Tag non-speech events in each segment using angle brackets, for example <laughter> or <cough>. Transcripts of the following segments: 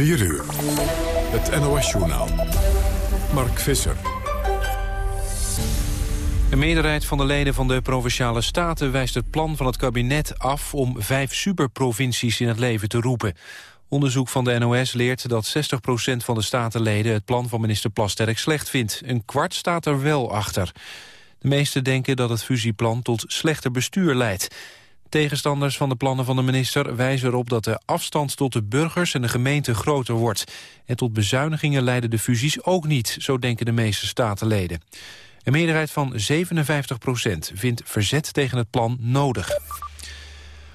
4 uur. Het NOS-journaal. Mark Visser. Een meerderheid van de leden van de Provinciale Staten wijst het plan van het kabinet af om vijf superprovincies in het leven te roepen. Onderzoek van de NOS leert dat 60% van de statenleden het plan van minister Plasterk slecht vindt. Een kwart staat er wel achter. De meesten denken dat het fusieplan tot slechter bestuur leidt. Tegenstanders van de plannen van de minister wijzen erop dat de afstand tot de burgers en de gemeente groter wordt. En tot bezuinigingen leiden de fusies ook niet, zo denken de meeste statenleden. Een meerderheid van 57 procent vindt verzet tegen het plan nodig.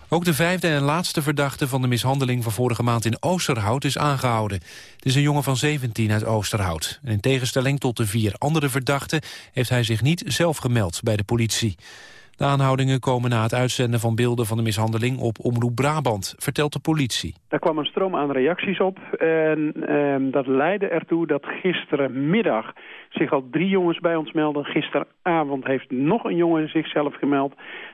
Ook de vijfde en laatste verdachte van de mishandeling van vorige maand in Oosterhout is aangehouden. Het is een jongen van 17 uit Oosterhout. En in tegenstelling tot de vier andere verdachten heeft hij zich niet zelf gemeld bij de politie. De aanhoudingen komen na het uitzenden van beelden van de mishandeling op Omroep Brabant, vertelt de politie. Daar kwam een stroom aan reacties op en eh, dat leidde ertoe dat gisterenmiddag zich al drie jongens bij ons melden. Gisteravond heeft nog een jongen zichzelf gemeld.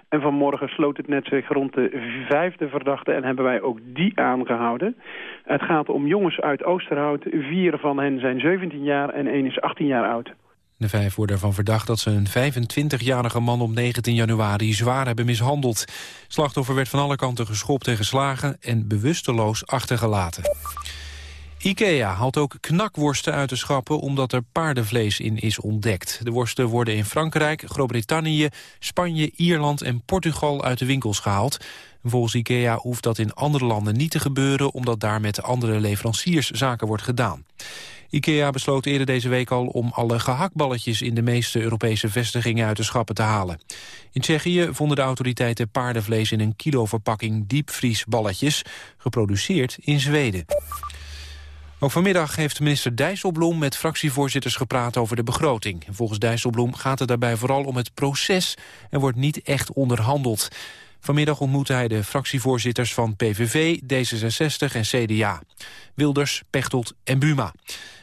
En vanmorgen sloot het net zich rond de vijfde verdachte en hebben wij ook die aangehouden. Het gaat om jongens uit Oosterhout. Vier van hen zijn 17 jaar en één is 18 jaar oud. De vijf worden ervan verdacht dat ze een 25-jarige man op 19 januari zwaar hebben mishandeld. Slachtoffer werd van alle kanten geschopt en geslagen en bewusteloos achtergelaten. IKEA haalt ook knakworsten uit de schappen omdat er paardenvlees in is ontdekt. De worsten worden in Frankrijk, Groot-Brittannië, Spanje, Ierland en Portugal uit de winkels gehaald. Volgens IKEA hoeft dat in andere landen niet te gebeuren omdat daar met andere leveranciers zaken wordt gedaan. IKEA besloot eerder deze week al om alle gehaktballetjes in de meeste Europese vestigingen uit de schappen te halen. In Tsjechië vonden de autoriteiten paardenvlees in een kilo verpakking diepvriesballetjes, geproduceerd in Zweden. Ook vanmiddag heeft minister Dijsselbloem met fractievoorzitters gepraat over de begroting. Volgens Dijsselbloem gaat het daarbij vooral om het proces en wordt niet echt onderhandeld. Vanmiddag ontmoette hij de fractievoorzitters van PVV, D66 en CDA. Wilders, Pechtold en Buma.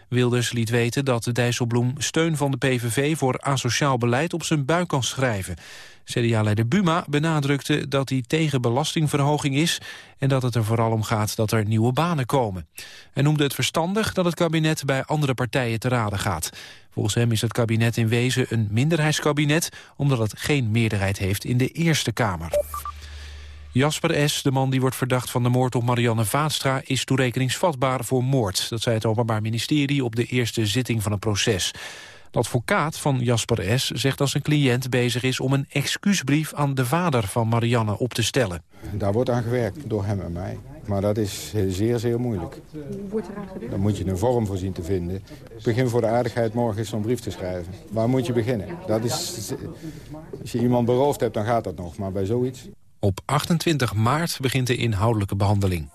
Wilders liet weten dat Dijsselbloem steun van de PVV voor asociaal beleid op zijn buik kan schrijven. CDA-leider Buma benadrukte dat hij tegen belastingverhoging is... en dat het er vooral om gaat dat er nieuwe banen komen. Hij noemde het verstandig dat het kabinet bij andere partijen te raden gaat. Volgens hem is het kabinet in wezen een minderheidskabinet... omdat het geen meerderheid heeft in de Eerste Kamer. Jasper S., de man die wordt verdacht van de moord op Marianne Vaatstra... is toerekeningsvatbaar voor moord. Dat zei het Openbaar Ministerie op de eerste zitting van het proces. De advocaat van Jasper S. zegt dat zijn cliënt bezig is... om een excuusbrief aan de vader van Marianne op te stellen. Daar wordt aan gewerkt door hem en mij. Maar dat is zeer, zeer moeilijk. Wordt? Dan moet je een vorm voor zien te vinden. Begin voor de aardigheid morgen zo'n brief te schrijven. Waar moet je beginnen? Dat is, als je iemand beroofd hebt, dan gaat dat nog. Maar bij zoiets... Op 28 maart begint de inhoudelijke behandeling.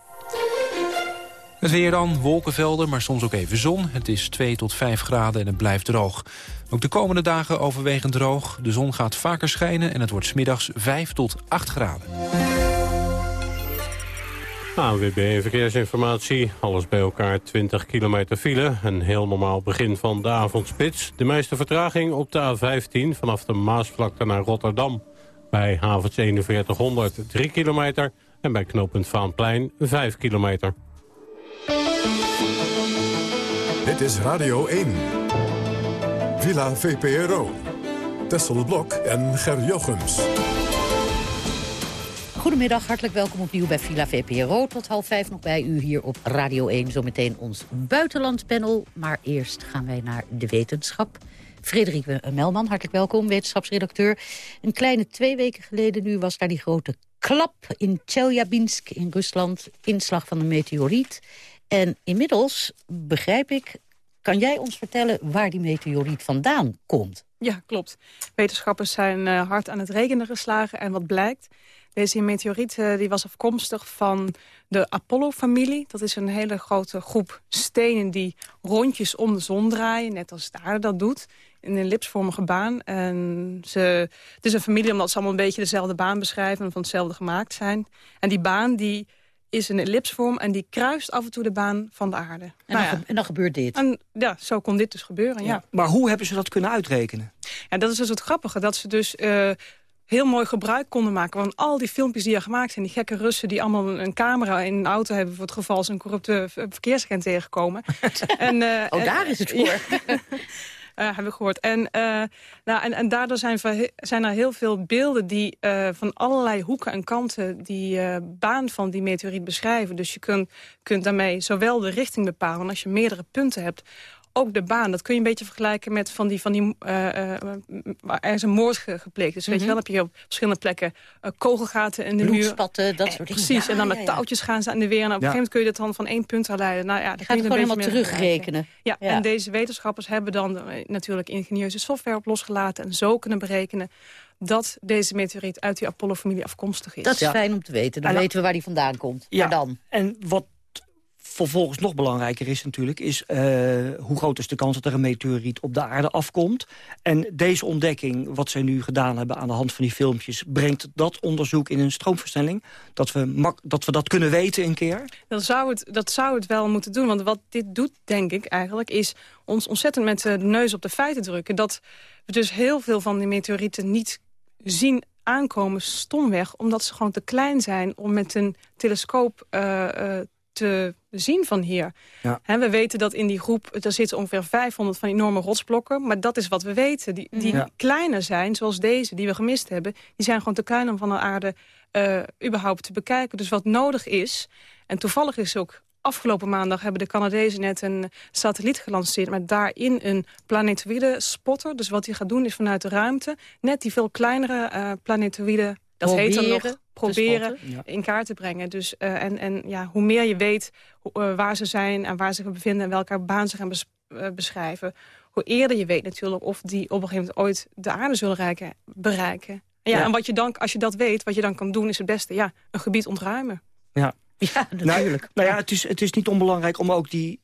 Het weer dan, wolkenvelden, maar soms ook even zon. Het is 2 tot 5 graden en het blijft droog. Ook de komende dagen overwegend droog. De zon gaat vaker schijnen en het wordt smiddags 5 tot 8 graden. ANWB Verkeersinformatie. Alles bij elkaar 20 kilometer file. Een heel normaal begin van de avondspits. De meeste vertraging op de A15 vanaf de Maasvlakte naar Rotterdam. Bij havens 4100 3 kilometer en bij knooppunt Vaanplein 5 kilometer. Dit is Radio 1. Villa VPRO. Tessel Blok en Ger Jochems. Goedemiddag, hartelijk welkom opnieuw bij Villa VPRO. Tot half vijf nog bij u hier op Radio 1. Zometeen ons buitenlandpanel. Maar eerst gaan wij naar de wetenschap. Frederik Melman, hartelijk welkom, wetenschapsredacteur. Een kleine twee weken geleden nu was daar die grote klap in Chelyabinsk in Rusland. Inslag van een meteoriet. En inmiddels, begrijp ik, kan jij ons vertellen waar die meteoriet vandaan komt? Ja, klopt. Wetenschappers zijn uh, hard aan het rekenen geslagen. En wat blijkt, deze meteoriet uh, die was afkomstig van de Apollo-familie. Dat is een hele grote groep stenen die rondjes om de zon draaien. Net als de aarde dat doet. In een ellipsvormige baan. En ze, het is een familie omdat ze allemaal een beetje dezelfde baan beschrijven. En van hetzelfde gemaakt zijn. En die baan die is een ellipsvorm en die kruist af en toe de baan van de aarde. En, nou dan, en dan, gebeurt dit? En, ja, zo kon dit dus gebeuren, ja. Maar hoe hebben ze dat kunnen uitrekenen? Ja, dat is dus het grappige, dat ze dus... Uh, heel mooi gebruik konden maken van al die filmpjes die er gemaakt zijn. Die gekke Russen die allemaal een camera in een auto hebben... voor het geval ze een corrupte verkeersagent tegenkomen. <laughs> en, uh, oh, daar is het voor. Uh, hebben we gehoord. En, uh, nou, en, en daardoor zijn, zijn er heel veel beelden die uh, van allerlei hoeken en kanten die baan van die meteoriet beschrijven. Dus je kunt, kunt daarmee zowel de richting bepalen als je meerdere punten hebt ook de baan. Dat kun je een beetje vergelijken met van die... Van die uh, uh, er is een moord gepleegd. Dus weet je mhm. wel, heb je op verschillende plekken uh, kogelgaten in de muur. dat soort dingen. Precies, en dan met touwtjes gaan ze aan de weer. En op een gegeven moment kun je dat dan van één punt herleiden. Nou, ja, je gaat het gewoon helemaal terugrekenen. Ja, en deze wetenschappers hebben dan natuurlijk ingenieuze software op losgelaten... en zo kunnen berekenen dat deze meteoriet uit die Apollo-familie afkomstig is. Dat is fijn om te weten. Dan weten we waar die vandaan komt. Ja, maar dan? En wat vervolgens nog belangrijker is natuurlijk... is uh, hoe groot is de kans dat er een meteoriet op de aarde afkomt. En deze ontdekking, wat zij nu gedaan hebben aan de hand van die filmpjes... brengt dat onderzoek in een stroomversnelling? Dat we, dat, we dat kunnen weten een keer? Dat zou, het, dat zou het wel moeten doen. Want wat dit doet, denk ik eigenlijk... is ons ontzettend met de neus op de feiten drukken. Dat we dus heel veel van die meteorieten niet zien aankomen stomweg... omdat ze gewoon te klein zijn om met een telescoop uh, te zien van hier. Ja. we weten dat in die groep, er zitten ongeveer 500 van enorme rotsblokken. Maar dat is wat we weten. Die, die kleiner zijn, zoals deze, die we gemist hebben... die zijn gewoon te klein om van de aarde uh, überhaupt te bekijken. Dus wat nodig is, en toevallig is ook... Afgelopen maandag hebben de Canadezen net een satelliet gelanceerd... met daarin een planetoïde spotter. Dus wat hij gaat doen is vanuit de ruimte... net die veel kleinere uh, planetoïde dat heet dan nog proberen in kaart te brengen. Dus, uh, en, en ja, hoe meer je weet uh, waar ze zijn en waar ze zich bevinden... en welke baan ze gaan bes uh, beschrijven... hoe eerder je weet natuurlijk of die op een gegeven moment ooit de aarde zullen reiken, bereiken. En, ja, ja, en wat je dan, als je dat weet, wat je dan kan doen is het beste. Ja, een gebied ontruimen. Ja, <laughs> ja natuurlijk. Nou, nou ja, het is, het is niet onbelangrijk om ook die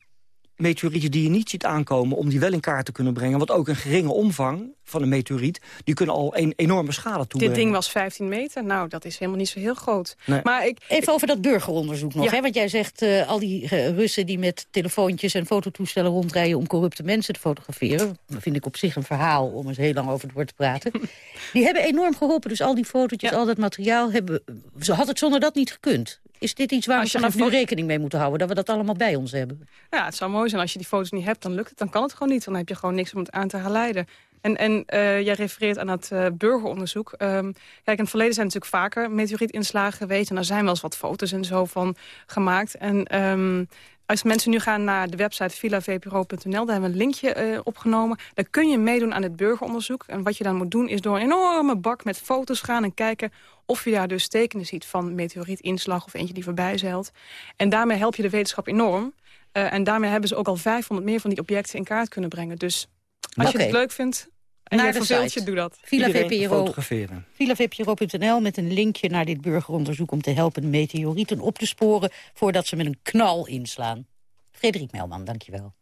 meteorieten die je niet ziet aankomen... om die wel in kaart te kunnen brengen. Want ook een geringe omvang van een meteoriet... die kunnen al een enorme schade toebrengen. Dit ding was 15 meter. Nou, dat is helemaal niet zo heel groot. Maar ik, Even over dat burgeronderzoek nog. Hè? Want jij zegt uh, al die uh, Russen die met telefoontjes en fototoestellen rondrijden... om corrupte mensen te fotograferen. Dat vind ik op zich een verhaal om eens heel lang over het woord te praten. <laughs> die hebben enorm geholpen. Dus al die fotootjes, al dat materiaal... Hebben, ze had het zonder dat niet gekund. Is dit iets waar we vanaf nu rekening mee moeten houden? Dat we dat allemaal bij ons hebben? Ja, het zou mooi zijn als je die foto's niet hebt. Dan lukt het, dan kan het gewoon niet. Dan heb je gewoon niks om het aan te herleiden. En, en uh, jij refereert aan dat uh, burgeronderzoek. Um, kijk, in het verleden zijn natuurlijk vaker meteorietinslagen geweest. En daar zijn wel eens wat foto's en zo van gemaakt. En um, als mensen nu gaan naar de website villavpro.nl, daar hebben we een linkje uh, opgenomen. Daar kun je meedoen aan het burgeronderzoek. En wat je dan moet doen is door een enorme bak met foto's gaan en kijken of je daar dus tekenen ziet van meteorietinslag of eentje die voorbij zeilt. En daarmee help je de wetenschap enorm. Uh, en daarmee hebben ze ook al 500 meer van die objecten in kaart kunnen brengen. Dus als okay. je het leuk vindt en naar verveelt je, doe dat. Villa VPRO, met een linkje naar dit burgeronderzoek... om te helpen meteorieten op te sporen voordat ze met een knal inslaan. Frederik Melman, dankjewel.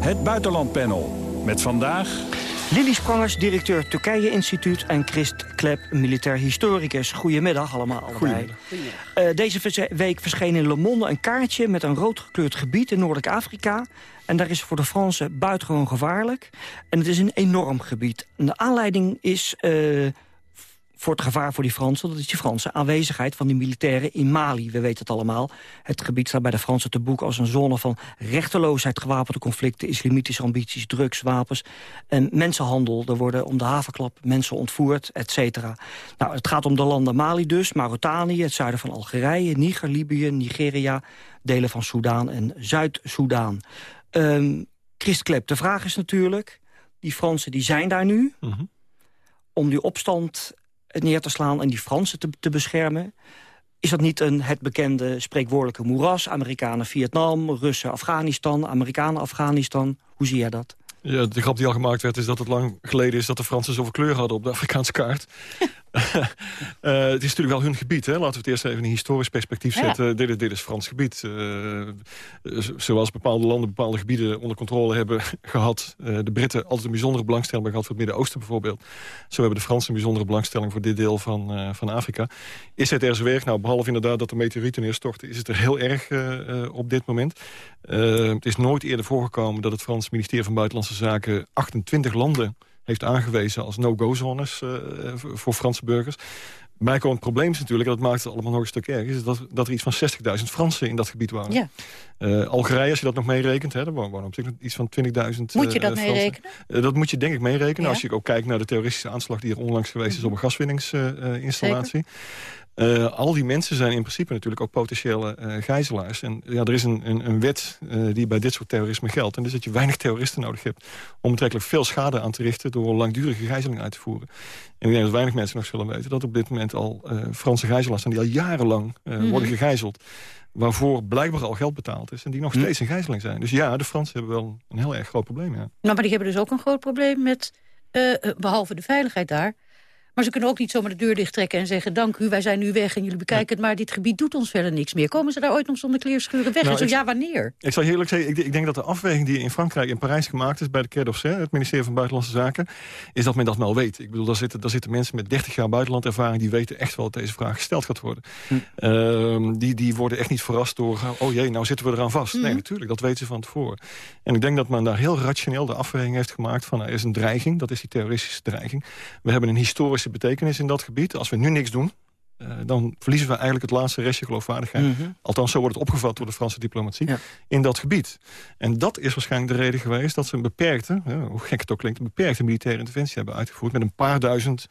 Het Buitenlandpanel. Met vandaag... Lili Sprangers, directeur Turkije Instituut... en Christ Klep, militair historicus. Goedemiddag allemaal. Goedemiddag. Uh, deze week verscheen in Le Monde een kaartje... met een rood gekleurd gebied in Noordelijk Afrika. En daar is voor de Fransen buitengewoon gevaarlijk. En het is een enorm gebied. En de aanleiding is... Uh, voor het gevaar voor die Fransen. Dat is die Franse aanwezigheid van die militairen in Mali. We weten het allemaal. Het gebied staat bij de Fransen te boek als een zone van rechteloosheid, gewapende conflicten, islamitische ambities, drugs, wapens en mensenhandel. Er worden om de havenklap mensen ontvoerd, et cetera. Nou, het gaat om de landen Mali dus, Mauritanië, het zuiden van Algerije, Niger, Libië, Nigeria, delen van Soudaan en Zuid-Soedan. Um, Christ Klep, de vraag is natuurlijk, die Fransen die zijn daar nu... Mhm. om die opstand neer te slaan en die Fransen te, te beschermen. Is dat niet een, het bekende spreekwoordelijke moeras? Amerikanen Vietnam, Russen Afghanistan, Amerikanen Afghanistan. Hoe zie jij dat? Ja, de grap die al gemaakt werd is dat het lang geleden is... dat de Fransen zoveel kleur hadden op de Afrikaanse kaart. <laughs> uh, het is natuurlijk wel hun gebied. Hè? Laten we het eerst even in een historisch perspectief zetten. Dit, is, dit is Frans gebied. Uh, zoals bepaalde landen bepaalde gebieden onder controle hebben <laughs> gehad. Uh, de Britten altijd een bijzondere belangstelling gehad... voor het Midden-Oosten bijvoorbeeld. Zo hebben de Fransen een bijzondere belangstelling... voor dit deel van, van Afrika. Is het er zwerg? Nou, behalve inderdaad dat de meteorieten neerstorten... is het er heel erg op dit moment. het is nooit eerder voorgekomen dat het Frans ministerie van Buitenlandse Zaken... 28 landen heeft aangewezen als no-go-zones voor Franse burgers. Bijkomend probleem is natuurlijk, en dat maakt het allemaal nog een stuk erger... is dat, dat er iets van 60.000 Fransen in dat gebied waren. Ja. Uh, Algerije, als je dat nog meerekent, hè, daar wonen op zich iets van 20.000 Moet je dat uh, meerekenen? Uh, dat moet je denk ik meerekenen. Als je ook kijkt naar de terroristische aanslag... die er onlangs geweest is op een gaswinningsinstallatie. Uh, al die mensen zijn in principe natuurlijk ook potentiële uh, gijzelaars. En ja, er is een, een, een wet uh, die bij dit soort terrorisme geldt. En dus dat je weinig terroristen nodig hebt... om betrekkelijk veel schade aan te richten... door langdurige gijzeling uit te voeren. En ik denk dat weinig mensen nog zullen weten... dat op dit moment al Franse gijzelaars zijn... die al jarenlang mm. worden gegijzeld waarvoor blijkbaar al geld betaald is... en die nog hm. steeds in gijzeling zijn. Dus ja, de Fransen hebben wel een heel erg groot probleem. Ja. Nou, maar die hebben dus ook een groot probleem met... behalve de veiligheid daar maar ze kunnen ook niet zomaar de deur dichttrekken en zeggen... dank u, wij zijn nu weg en jullie bekijken het... maar dit gebied doet ons verder niks meer. Komen ze daar ooit nog zonder kleerschuren weg? Nou, en zo, ja, wanneer? Ik zal eerlijk zeggen, ik, ik, denk dat de afweging die in Frankrijk... in Parijs gemaakt is bij de Quai d'Orsay... het ministerie van Buitenlandse Zaken... is dat men dat wel weet. Ik bedoel, daar zitten, daar zitten mensen met 30 jaar buitenlandervaring... die weten echt wel dat deze vraag gesteld gaat worden. Hm. Ehm, die, die worden echt niet verrast door... oh jee, nou zitten we eraan vast. Hm. Nee, natuurlijk, dat weten ze van tevoren. En ik denk dat men daar heel rationeel de afweging heeft gemaakt... van er is een dreiging, dat is die terroristische dreiging. We hebben een historische betekenis in dat gebied. Als we nu niks doen, uh, dan verliezen we eigenlijk het laatste restje geloofwaardigheid. Mhm. Althans, zo wordt het opgevat door de Franse diplomatie in dat gebied. En dat is waarschijnlijk de reden geweest dat ze een beperkte, hoe gek het ook klinkt... een beperkte militaire interventie hebben uitgevoerd... met een paar duizend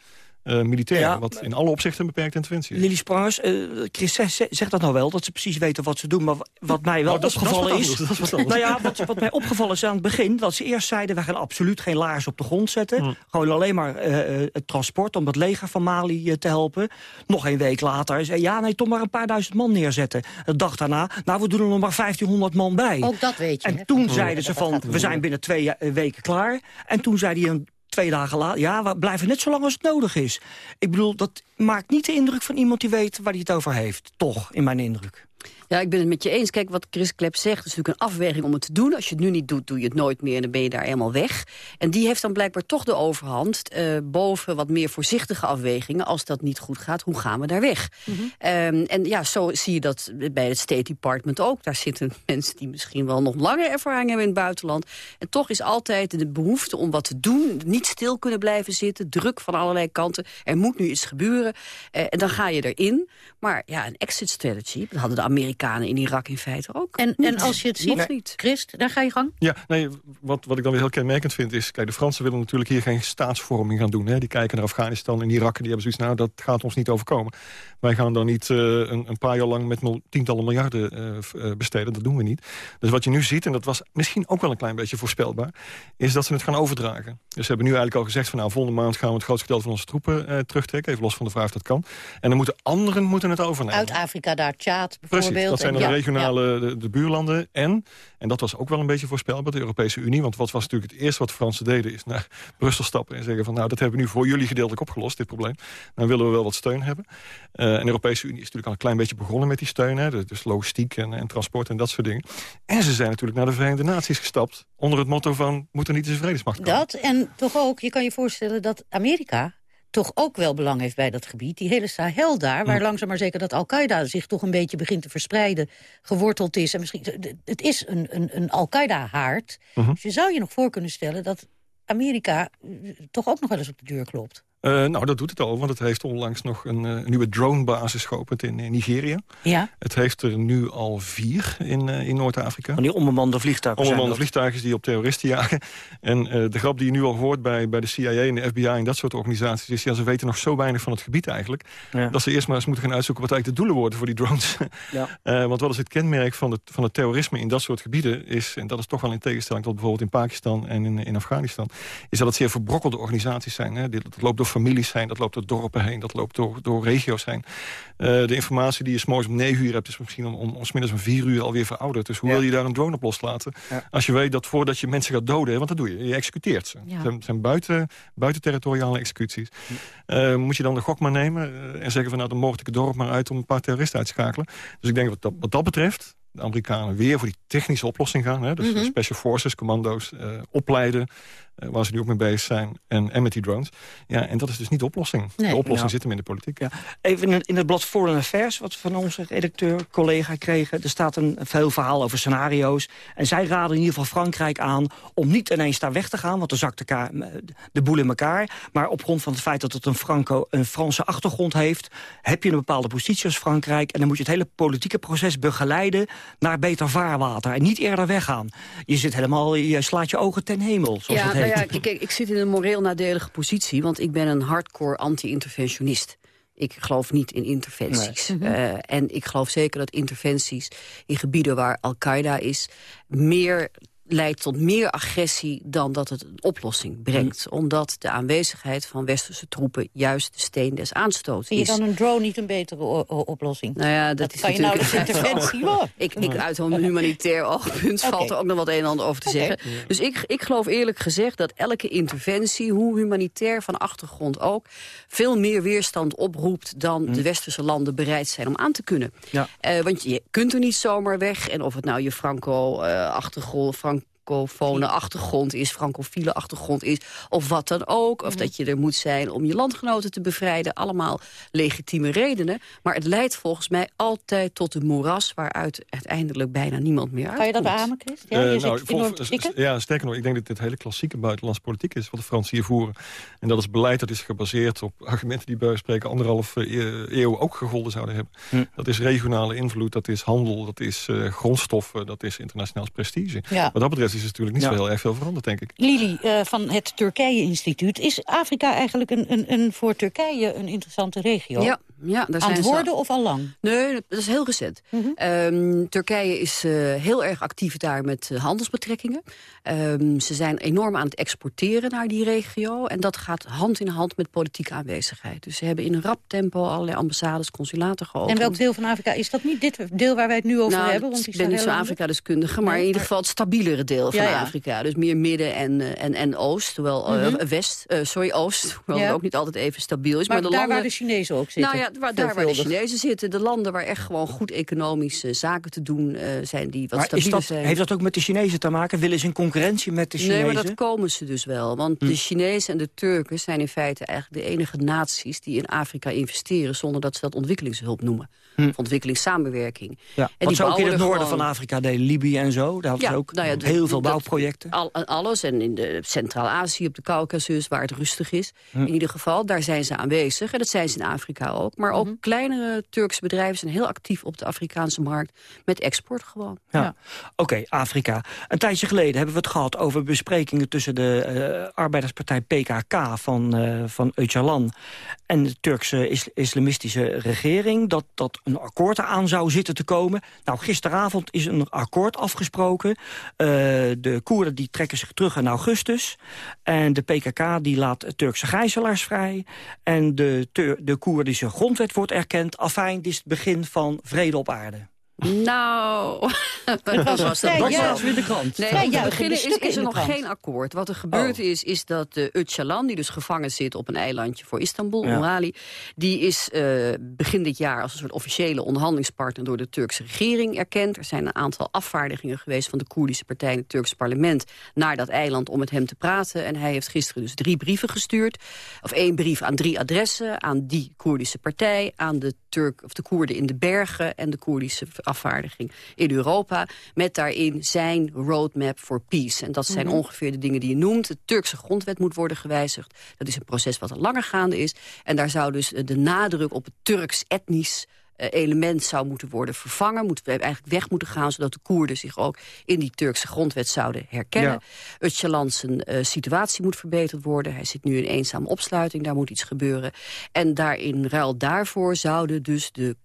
uh, militairen. wat in alle opzichten een beperkte interventie is. Lili Sprangers, uh, Chris zegt dat nou wel, dat ze precies weten wat ze doen. Maar wat mij wel nou, opgevallen is... nou ja, wat, wat, mij opgevallen is aan het begin... dat ze eerst zeiden, wij gaan absoluut geen laars op de grond zetten. Hmm. Gewoon alleen maar uh, het transport om het leger van Mali te helpen. Nog een week later zei ja, nee, toch maar een paar duizend man neerzetten. De dag daarna, nou, we doen er nog maar 1500 man bij. Ook dat weet je. En toen zeiden ze van, we zijn binnen twee weken klaar. En toen zei hij een twee dagen later... ja, we blijven net zo lang als het nodig is. Ik bedoel, dat maakt niet de indruk van iemand die weet waar hij het over heeft. Toch, in mijn indruk. Ja, ik ben het met je eens. Kijk, wat Chris Klep zegt, is natuurlijk een afweging om het te doen. Als je het nu niet doet, doe je het nooit meer en dan ben je daar helemaal weg. En die heeft dan blijkbaar toch de overhand uh, boven wat meer voorzichtige afwegingen. Als dat niet goed gaat, hoe gaan we daar weg? Mm -hmm. um, en ja, zo zie je dat bij het State Department ook. Daar zitten <laughs> mensen die misschien wel nog langer ervaring hebben in het buitenland. En toch is altijd de behoefte om wat te doen, niet stil kunnen blijven zitten. Druk van allerlei kanten. Er moet nu iets gebeuren. Uh, en dan ga je erin. Maar ja, een exit strategy, dat hadden de Amerikanen Amerikanen in Irak in feite ook. En, en als je het ziet, niet. Christ, daar ga je gang? Ja, nee, wat, wat ik dan weer heel kenmerkend vind is... kijk, de Fransen willen natuurlijk hier geen staatsvorming gaan doen. Hè. Die kijken naar Afghanistan en Irak en die hebben zoiets... nou, dat gaat ons niet overkomen. Wij gaan dan niet uh, een, een, paar jaar lang met tientallen miljarden uh, besteden. Dat doen we niet. Dus wat je nu ziet, en dat was misschien ook wel een klein beetje voorspelbaar... is dat ze het gaan overdragen. Dus ze hebben nu eigenlijk al gezegd van... nou, volgende maand gaan we het grootste gedeelte van onze troepen terugtrekken. Even los van de vraag of dat kan. En dan moeten anderen moeten het overnemen. Uit Afrika, daar Tjaad bijvoorbeeld. Precies, dat zijn de regionale de, de, buurlanden. En, en dat was ook wel een beetje voorspelbaar, de Europese Unie. Want wat was natuurlijk het eerste wat de Fransen deden... is naar <laughs> Brussel stappen en zeggen van... nou, dat hebben we nu voor jullie gedeeltelijk opgelost, dit probleem. Dan willen we wel wat steun hebben. Uh, en de Europese Unie is natuurlijk al een klein beetje begonnen met die steun. Hè, dus logistiek en, en transport en dat soort dingen. En ze zijn natuurlijk naar de Verenigde Naties gestapt... onder het motto van, moet er niet eens een vredesmacht komen. Dat, en toch ook, je kan je voorstellen dat Amerika toch ook wel belang heeft bij dat gebied. Die hele Sahel daar, waar langzaam maar zeker dat Al-Qaeda zich toch een beetje begint te verspreiden, geworteld is. En misschien, het is een, een, een Al-Qaeda-haard. Mhm. Dus je zou je nog voor kunnen stellen dat Amerika eh, toch ook nog wel eens op de deur klopt. Uh, nou, dat doet het al, want het heeft onlangs nog een uh, nieuwe dronebasis geopend in, in, Nigeria. Ja. Het heeft er nu al vier in, uh, in Noord-Afrika. Van die onbemande vliegtuigen Onbemande vliegtuigen die op terroristen jagen. En de grap die je nu al hoort bij, bij de CIA en de FBI en dat soort organisaties... is ja, ze weten nog zo weinig van het gebied eigenlijk... Ja. dat ze eerst maar eens moeten gaan uitzoeken wat eigenlijk de doelen worden voor die drones. Ja. <laughs> want wat is het kenmerk van het, van het terrorisme in dat soort gebieden is... en dat is toch wel in tegenstelling tot bijvoorbeeld in Pakistan en in, in Afghanistan... is dat het zeer verbrokkelde organisaties zijn. Hè. Dit, dat loopt door families zijn, dat loopt door dorpen heen, dat loopt door, door regio's heen. Uh, de informatie die je s'morgens om 9 uur hebt, is misschien om, om, om middags om 4 uur alweer verouderd. Dus hoe wil je daar een drone op loslaten? Ja. Als je weet dat voordat je mensen gaat doden, want dat doe je, je executeert ze. Het zijn, zijn buiten, buiten territoriale executies. Uh, moet je dan de gok maar nemen uh, en zeggen van nou dan mocht ik het dorp maar uit om een paar terroristen uit te schakelen. Dus ik denk wat dat, wat dat betreft de Amerikanen weer voor die technische oplossing gaan. Hè? Dus Mhm. special forces, commando's, eh, opleiden, eh, waar ze nu ook mee bezig zijn. En, en met die drones. Ja, en dat is dus niet de oplossing. Nee. de oplossing Ja. zit hem in de politiek. Ja. Even in het, in het blad Foreign Affairs, wat we van onze redacteur, collega kregen... er staat een veel verhaal over scenario's. En zij raden in ieder geval Frankrijk aan om niet ineens daar weg te gaan... want dan zakt elkaar, de boel in elkaar. Maar op grond van het feit dat het een, Franco, een Franse achtergrond heeft... heb je een bepaalde positie als Frankrijk... en dan moet je het hele politieke proces begeleiden naar beter vaarwater. En niet eerder weggaan. Je zit helemaal, je slaat je ogen ten hemel, zoals ja, het nou ja, kijk, ik zit in een moreel nadelige positie... want ik ben een hardcore anti-interventionist. Ik geloof niet in interventies. Nee. Eh, en ik geloof zeker dat interventies in gebieden waar Al-Qaeda is... meer leidt tot meer agressie dan dat het een oplossing brengt. Omdat de aanwezigheid van westerse troepen juist de steen des aanstoots Vind je is. dan een drone niet een betere oplossing? Nou ja, dat, Dat is kan je natuurlijk nauwelijks interventie worden. ik, ik uit een humanitair <laughs> oogpunt valt er ook nog wat een en ander over te zeggen. Dus ik, ik geloof eerlijk gezegd dat elke interventie, hoe humanitair van achtergrond ook, veel meer weerstand oproept dan de westerse landen bereid zijn om aan te kunnen. Ja. Eh, want je kunt er niet zomaar weg. En of het nou je Franco-achtergrond, francofone achtergrond is, francofiele achtergrond is, of wat dan ook. Of dat je er moet zijn om je landgenoten te bevrijden. Allemaal legitieme redenen. Maar het leidt volgens mij altijd tot een moeras waaruit uiteindelijk bijna niemand meer uitkomt. Kan je dat beamen, Chris? Ja, nou, knikken. ja, sterker nog, ik denk dat dit hele klassieke buitenlandse politiek is... wat de Fransen hier voeren. En dat is beleid dat is gebaseerd op argumenten die bij spreken... anderhalf eh, eeuw ook gegolden zouden hebben. Hm. Dat is regionale invloed, dat is handel, dat is eh, grondstoffen... dat is internationaals prestige. Ja. Wat dat betreft is natuurlijk niet Ja. zo heel erg veel veranderd, denk ik. Lili eh, van het Turkije-instituut. Is Afrika eigenlijk een, een, een, voor Turkije een interessante regio? Ja, ja, daar Aan ze- worden of al lang? Nee, dat is heel recent. Mhm. Ehm, Turkije is eh, heel erg actief daar met eh, handelsbetrekkingen. Ehm, ze zijn enorm aan het exporteren naar die regio. En dat gaat hand in hand met politieke aanwezigheid. Dus ze hebben in een rap tempo allerlei ambassades, consulaten geopend. En welk deel van Afrika is dat niet? Dit deel waar wij het nu over nou, hebben? Want ik ben niet zo? Afrika-deskundige, maar Nee, in ieder geval het stabielere deel van Ja, ja. Afrika. Dus meer midden en, eh, en, en oost, terwijl eh, Mhm. west, eh, sorry, oost, hoewel het ook niet altijd even stabiel is. Maar, Maar, de daar landen, waar de Chinezen ook zitten. nou ja, waar, daar waar de. Chinezen zitten, de landen waar echt gewoon goed economische zaken te doen eh, zijn, die wat Maar is stabieler dat, zijn. heeft dat ook met de Chinezen te maken? Willen ze in concurrentie met de Chinezen? Nee, maar dat komen ze dus wel. Want Hm. de Chinezen en de Turken zijn in feite eigenlijk de enige naties... die in Afrika investeren zonder dat ze dat ontwikkelingshulp noemen. Hm. Of ontwikkelingssamenwerking. Ja, En wat die ze ook in het noorden gewoon- van Afrika deden, Libië en zo. Daar hadden ze ook nou ja, heel veel dat- bouwprojecten. Al, alles en in de Centraal-Azië, op de Caucasus, waar het rustig is. Hm. In ieder geval, daar zijn ze aanwezig. En dat zijn ze in Afrika ook. Maar ook Mhm. kleinere Turkse bedrijven zijn heel actief op de Afrikaanse markt. Met export gewoon. Ja. Oké, Afrika. Een tijdje geleden hebben we het gehad over besprekingen... tussen de eh, arbeiderspartij PKK van, eh van Öcalan... en de Turkse is- islamistische regering... Dat, dat een akkoord aan zou zitten te komen. Nou, gisteravond is een akkoord afgesproken. Eh, de Koerden die trekken zich terug in augustus. En de PKK die laat Turkse gijzelaars vrij. En de, de Koerdische grondwet wordt erkend. Afijn, dit is het begin van vrede op aarde. Nou, <laughs> Dat was Dat weer de krant. Nee, te beginnen is, is er nog geen akkoord. Wat er gebeurd Oh. is, is dat de Öcalan, die dus gevangen zit op een eilandje voor Istanbul, Ja. Omrali, die is eh, begin dit jaar als een soort officiële onderhandelingspartner door de Turkse regering erkend. Er zijn een aantal afvaardigingen geweest van de Koerdische partij in het Turkse parlement naar dat eiland om met hem te praten. En hij heeft gisteren dus drie brieven gestuurd. Of één brief aan drie adressen. Aan die Koerdische partij, aan de Turk of de Koerden in de bergen en de Koerdische afvaardiging in Europa. Met daarin zijn roadmap for peace. En dat zijn Mhm. ongeveer de dingen die je noemt. De Turkse grondwet moet worden gewijzigd. Dat is een proces wat al langer gaande is. En daar zou dus eh, de nadruk op het Turks-etnisch eh, element zou moeten worden vervangen. Moeten we eigenlijk weg moeten gaan, zodat de Koerden zich ook in die Turkse grondwet zouden herkennen. Öcalan zijn eh, situatie moet verbeterd worden. Hij zit nu in eenzame opsluiting, daar moet iets gebeuren. En daarin ruil daarvoor zouden dus de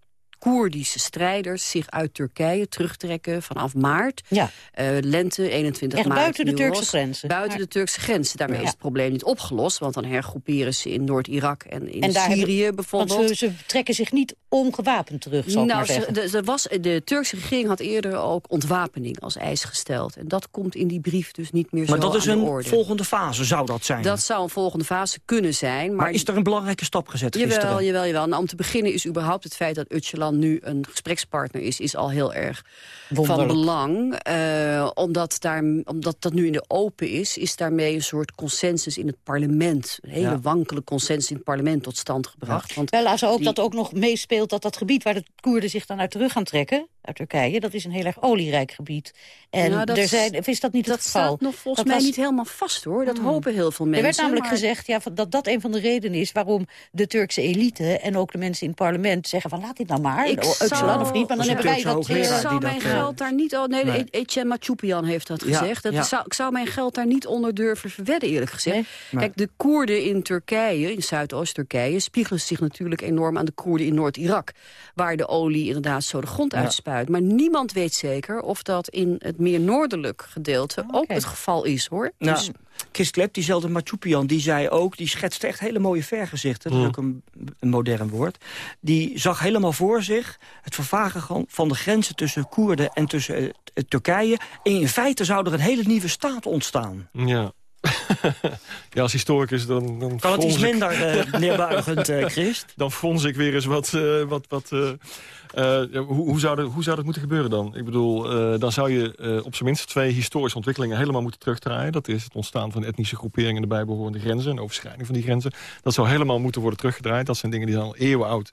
Koerdische strijders zich uit Turkije terugtrekken vanaf maart. Ja, Eh, lente, 21 echt maart. buiten de Turkse grenzen. Buiten Maar- de Turkse grenzen. Daarmee Ja. is het probleem niet opgelost. Want dan hergroeperen ze in Noord-Irak en in En daar Syrië hebben- bijvoorbeeld. Want ze, ze trekken zich niet ongewapend terug, zal ik nou, maar ze- de, de was, de Turkse regering had eerder ook ontwapening als eis gesteld. En dat komt in die brief dus niet meer Maar zo dat is aan de een volgende fase, zou dat zijn. Dat zou een volgende fase kunnen zijn. Maar, maar is er een belangrijke stap gezet Jawel, gisteren? jawel, jawel. Nou, om te beginnen is überhaupt het feit dat Öcalan Nu een gesprekspartner is... is al heel erg Wonderlijk. van belang. Eh, omdat, daar, omdat dat nu in de open is... is daarmee een soort consensus in het parlement. Een hele Ja. wankele consensus in het parlement tot stand gebracht. Want Wij lazen ook die- dat ook nog meespeelt dat dat gebied... waar de Koerden zich dan uit terug gaan trekken, uit Turkije... dat is een heel erg olierijk gebied. En Nou, dat er is- zijn, is dat niet dat het geval? staat nog volgens Dat mij was- niet helemaal vast, hoor. Dat Hmm. hopen heel veel mensen. Er werd namelijk maar- gezegd ja, dat dat een van de redenen is... waarom de Turkse elite en ook de mensen in het parlement zeggen... van laat dit nou maar, Ik Öcalan zou- of niet, maar dan Dat hebben wij dat... eh, Ik zou die mijn dat, eh, geld daar niet... Oh, nee, nee. E- Etienne Machupian heeft dat Ja, gezegd. Dat ja. zou, ik zou mijn geld daar niet onder durven verwedden, eerlijk gezegd. Nee. Kijk, de Koerden in Turkije, in Zuidoost-Turkije... spiegelen zich natuurlijk enorm aan de Koerden in Noord-Irak... waar de olie inderdaad zo de grond Ja. Maar niemand weet zeker of dat in het meer noordelijk gedeelte... ook Oké. het geval is, hoor. Nou, Dus Chris Klep, diezelfde Machupian, die zei ook... die schetste echt hele mooie vergezichten. Dat is ook een, een modern woord. Die zag helemaal voor zich het vervagen van- de grenzen... tussen Koerden en tussen eh, Turkije. En in feite zou er een hele nieuwe staat ontstaan. Ja. <laughs> ja, als historicus dan... dan Kan het iets ik- minder uh, <laughs> neerbuigend, uh, Christ? Dan frons ik weer eens wat... Uh, wat, wat hoe, hoe, zou dat, hoe zou dat moeten gebeuren dan? Ik bedoel, dan zou je op zijn minst twee historische ontwikkelingen... helemaal moeten terugdraaien. Dat is het ontstaan van etnische groeperingen... en de bijbehorende grenzen en overschrijding van die grenzen. Dat zou helemaal moeten worden teruggedraaid. Dat zijn dingen die zijn al eeuwen oud.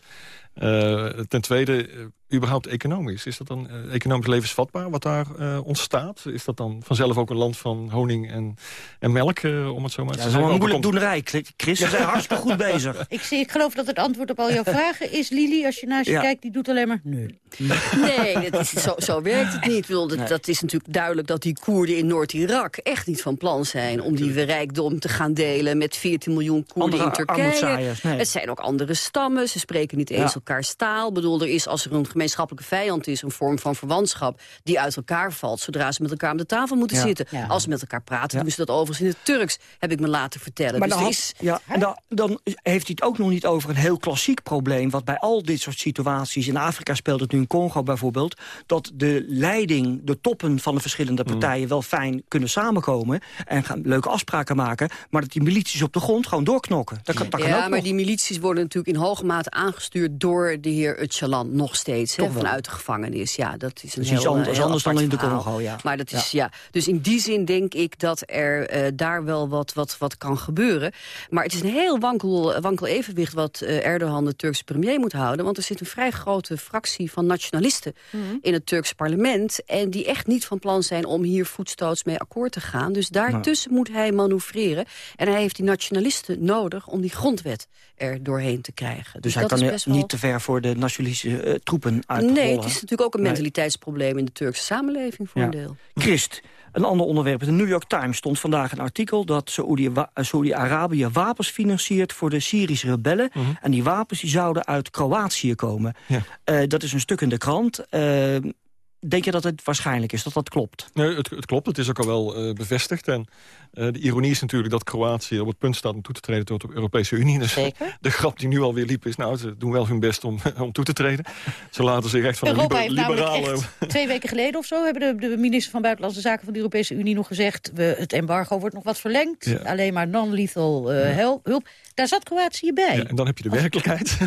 Ten tweede, überhaupt economisch. Is dat dan uh, economisch levensvatbaar wat daar ontstaat? Is dat dan vanzelf ook een land van honing en, en melk, om het zo maar te ja, zeggen? Dat is een moeilijk doenerij, Chris. We zijn <laughs> hartstikke goed bezig. Ik, zie, ik geloof dat het antwoord op al jouw vragen is... Lili, als je naast je Ja. kijkt, die doet alleen maar... Nee. Nee, dat is, zo, zo werkt het niet. Bedoel, dat, Nee. dat is natuurlijk duidelijk dat die Koerden in Noord-Irak... echt niet van plan zijn om die rijkdom te gaan delen... met 14 miljoen Koerden Andere in Turkije. nee. Het zijn ook andere stammen, ze spreken niet eens Ja. elkaars taal. Ik bedoel, er is als er een gemeenschappelijke vijand is... een vorm van verwantschap die uit elkaar valt... zodra ze met elkaar aan de tafel moeten Ja. zitten. Ja. Als ze met elkaar praten, Ja. doen ze dat overigens in het Turks... heb ik me laten vertellen. Maar dus dan, had- is... ja, en dan, dan heeft hij het ook nog niet over een heel klassiek probleem... wat bij al dit soort situaties, in Afrika speelt het nu in Congo bijvoorbeeld... dat de leiding, de toppen van de verschillende partijen... wel fijn kunnen samenkomen en gaan leuke afspraken maken... maar dat die milities op de grond gewoon doorknokken. Dat kan, dat kan ja, ook maar nog. die milities worden natuurlijk in hoge mate aangestuurd... door de heer Öcalan nog steeds, hè, Toch wel. vanuit de gevangenis. Ja, dat is een iets heel, anders- eh, heel anders dan in de. Congo, ja. Maar dat is, ja. Dus in die zin denk ik dat er eh, daar wel wat, wat, wat kan gebeuren. Maar het is een heel wankel, wankel evenwicht... wat eh, Erdogan, de Turkse premier, moet houden. Want er zit een vrij grote fractie van nationalisten... Mhm. in het Turkse parlement. En die echt niet van plan zijn om hier voetstoots mee akkoord te gaan. Dus daartussen moet hij manoeuvreren. En hij heeft die nationalisten nodig om die grondwet er doorheen te krijgen. Dus hij dat kan wel... niet te ver voor de nationalistische eh, troepen Nee, het is natuurlijk ook een mentaliteitsprobleem in de Turkse samenleving voor Ja. een deel. Christ, een ander onderwerp. In de New York Times stond vandaag een artikel... dat wa- eh, Saoedi-Arabië wapens financiert voor de Syrische rebellen. En die wapens die zouden uit Kroatië komen. Ja. Eh, dat is een stuk in de krant. Eh, denk je dat het waarschijnlijk is, dat dat klopt? Nee, het, het klopt. Het is ook al wel eh, bevestigd. En eh, de ironie is natuurlijk dat Kroatië op het punt staat om toe te treden tot de Europese Unie. Dus Zeker. <laughs> de grap die nu alweer liep is, nou, ze doen wel hun best om, <laughs> om toe te treden. Ze laten zich echt van Europa een liber- liberale... echt <laughs> twee weken geleden of zo... hebben de, de minister van Buitenlandse Zaken van de Europese Unie nog gezegd... We, het embargo wordt nog wat verlengd. Ja. Alleen maar non-lethal eh, hulp. Daar zat Kroatië bij. Ja, en dan heb je de werkelijkheid.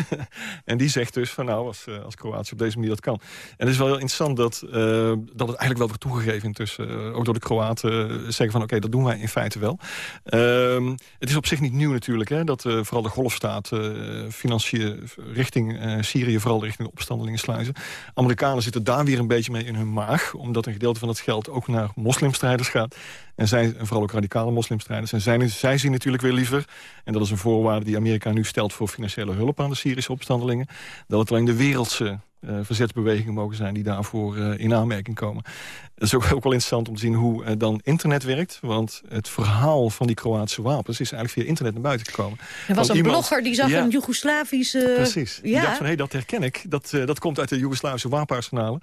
en die zegt dus van nou, als, als Kroatië op deze manier dat kan. En het is wel heel interessant dat, eh, dat het eigenlijk wel wordt toegegeven intussen. eh, ook door de Kroaten eh, zeggen van oké, dat doen wij in feite wel. Ehm, het is op zich niet nieuw natuurlijk. Hè, dat vooral de golfstaten financiën richting Syrië... vooral richting de opstandelingen sluizen. Amerikanen zitten daar weer een beetje mee in hun maag. Omdat een gedeelte van het geld ook naar moslimstrijders gaat. En, zij, en vooral ook radicale moslimstrijders. En zij, zij zien natuurlijk weer liever... en dat is een voorwaarde die Amerika nu stelt voor financiële hulp aan de Syrische opstandelingen... dat het alleen de wereldse verzetsbewegingen mogen zijn die daarvoor eh, in aanmerking komen. Het is ook, ook wel interessant om te zien hoe eh, dan internet werkt. Want het verhaal van die Kroatische wapens is eigenlijk via internet naar buiten gekomen. Er was Van een iemand- blogger die zag Ja. een Joegoslavische... Precies. Die ja. dacht van, hé, dat herken ik. Dat, eh, dat komt uit de Joegoslavische wapenarsenalen.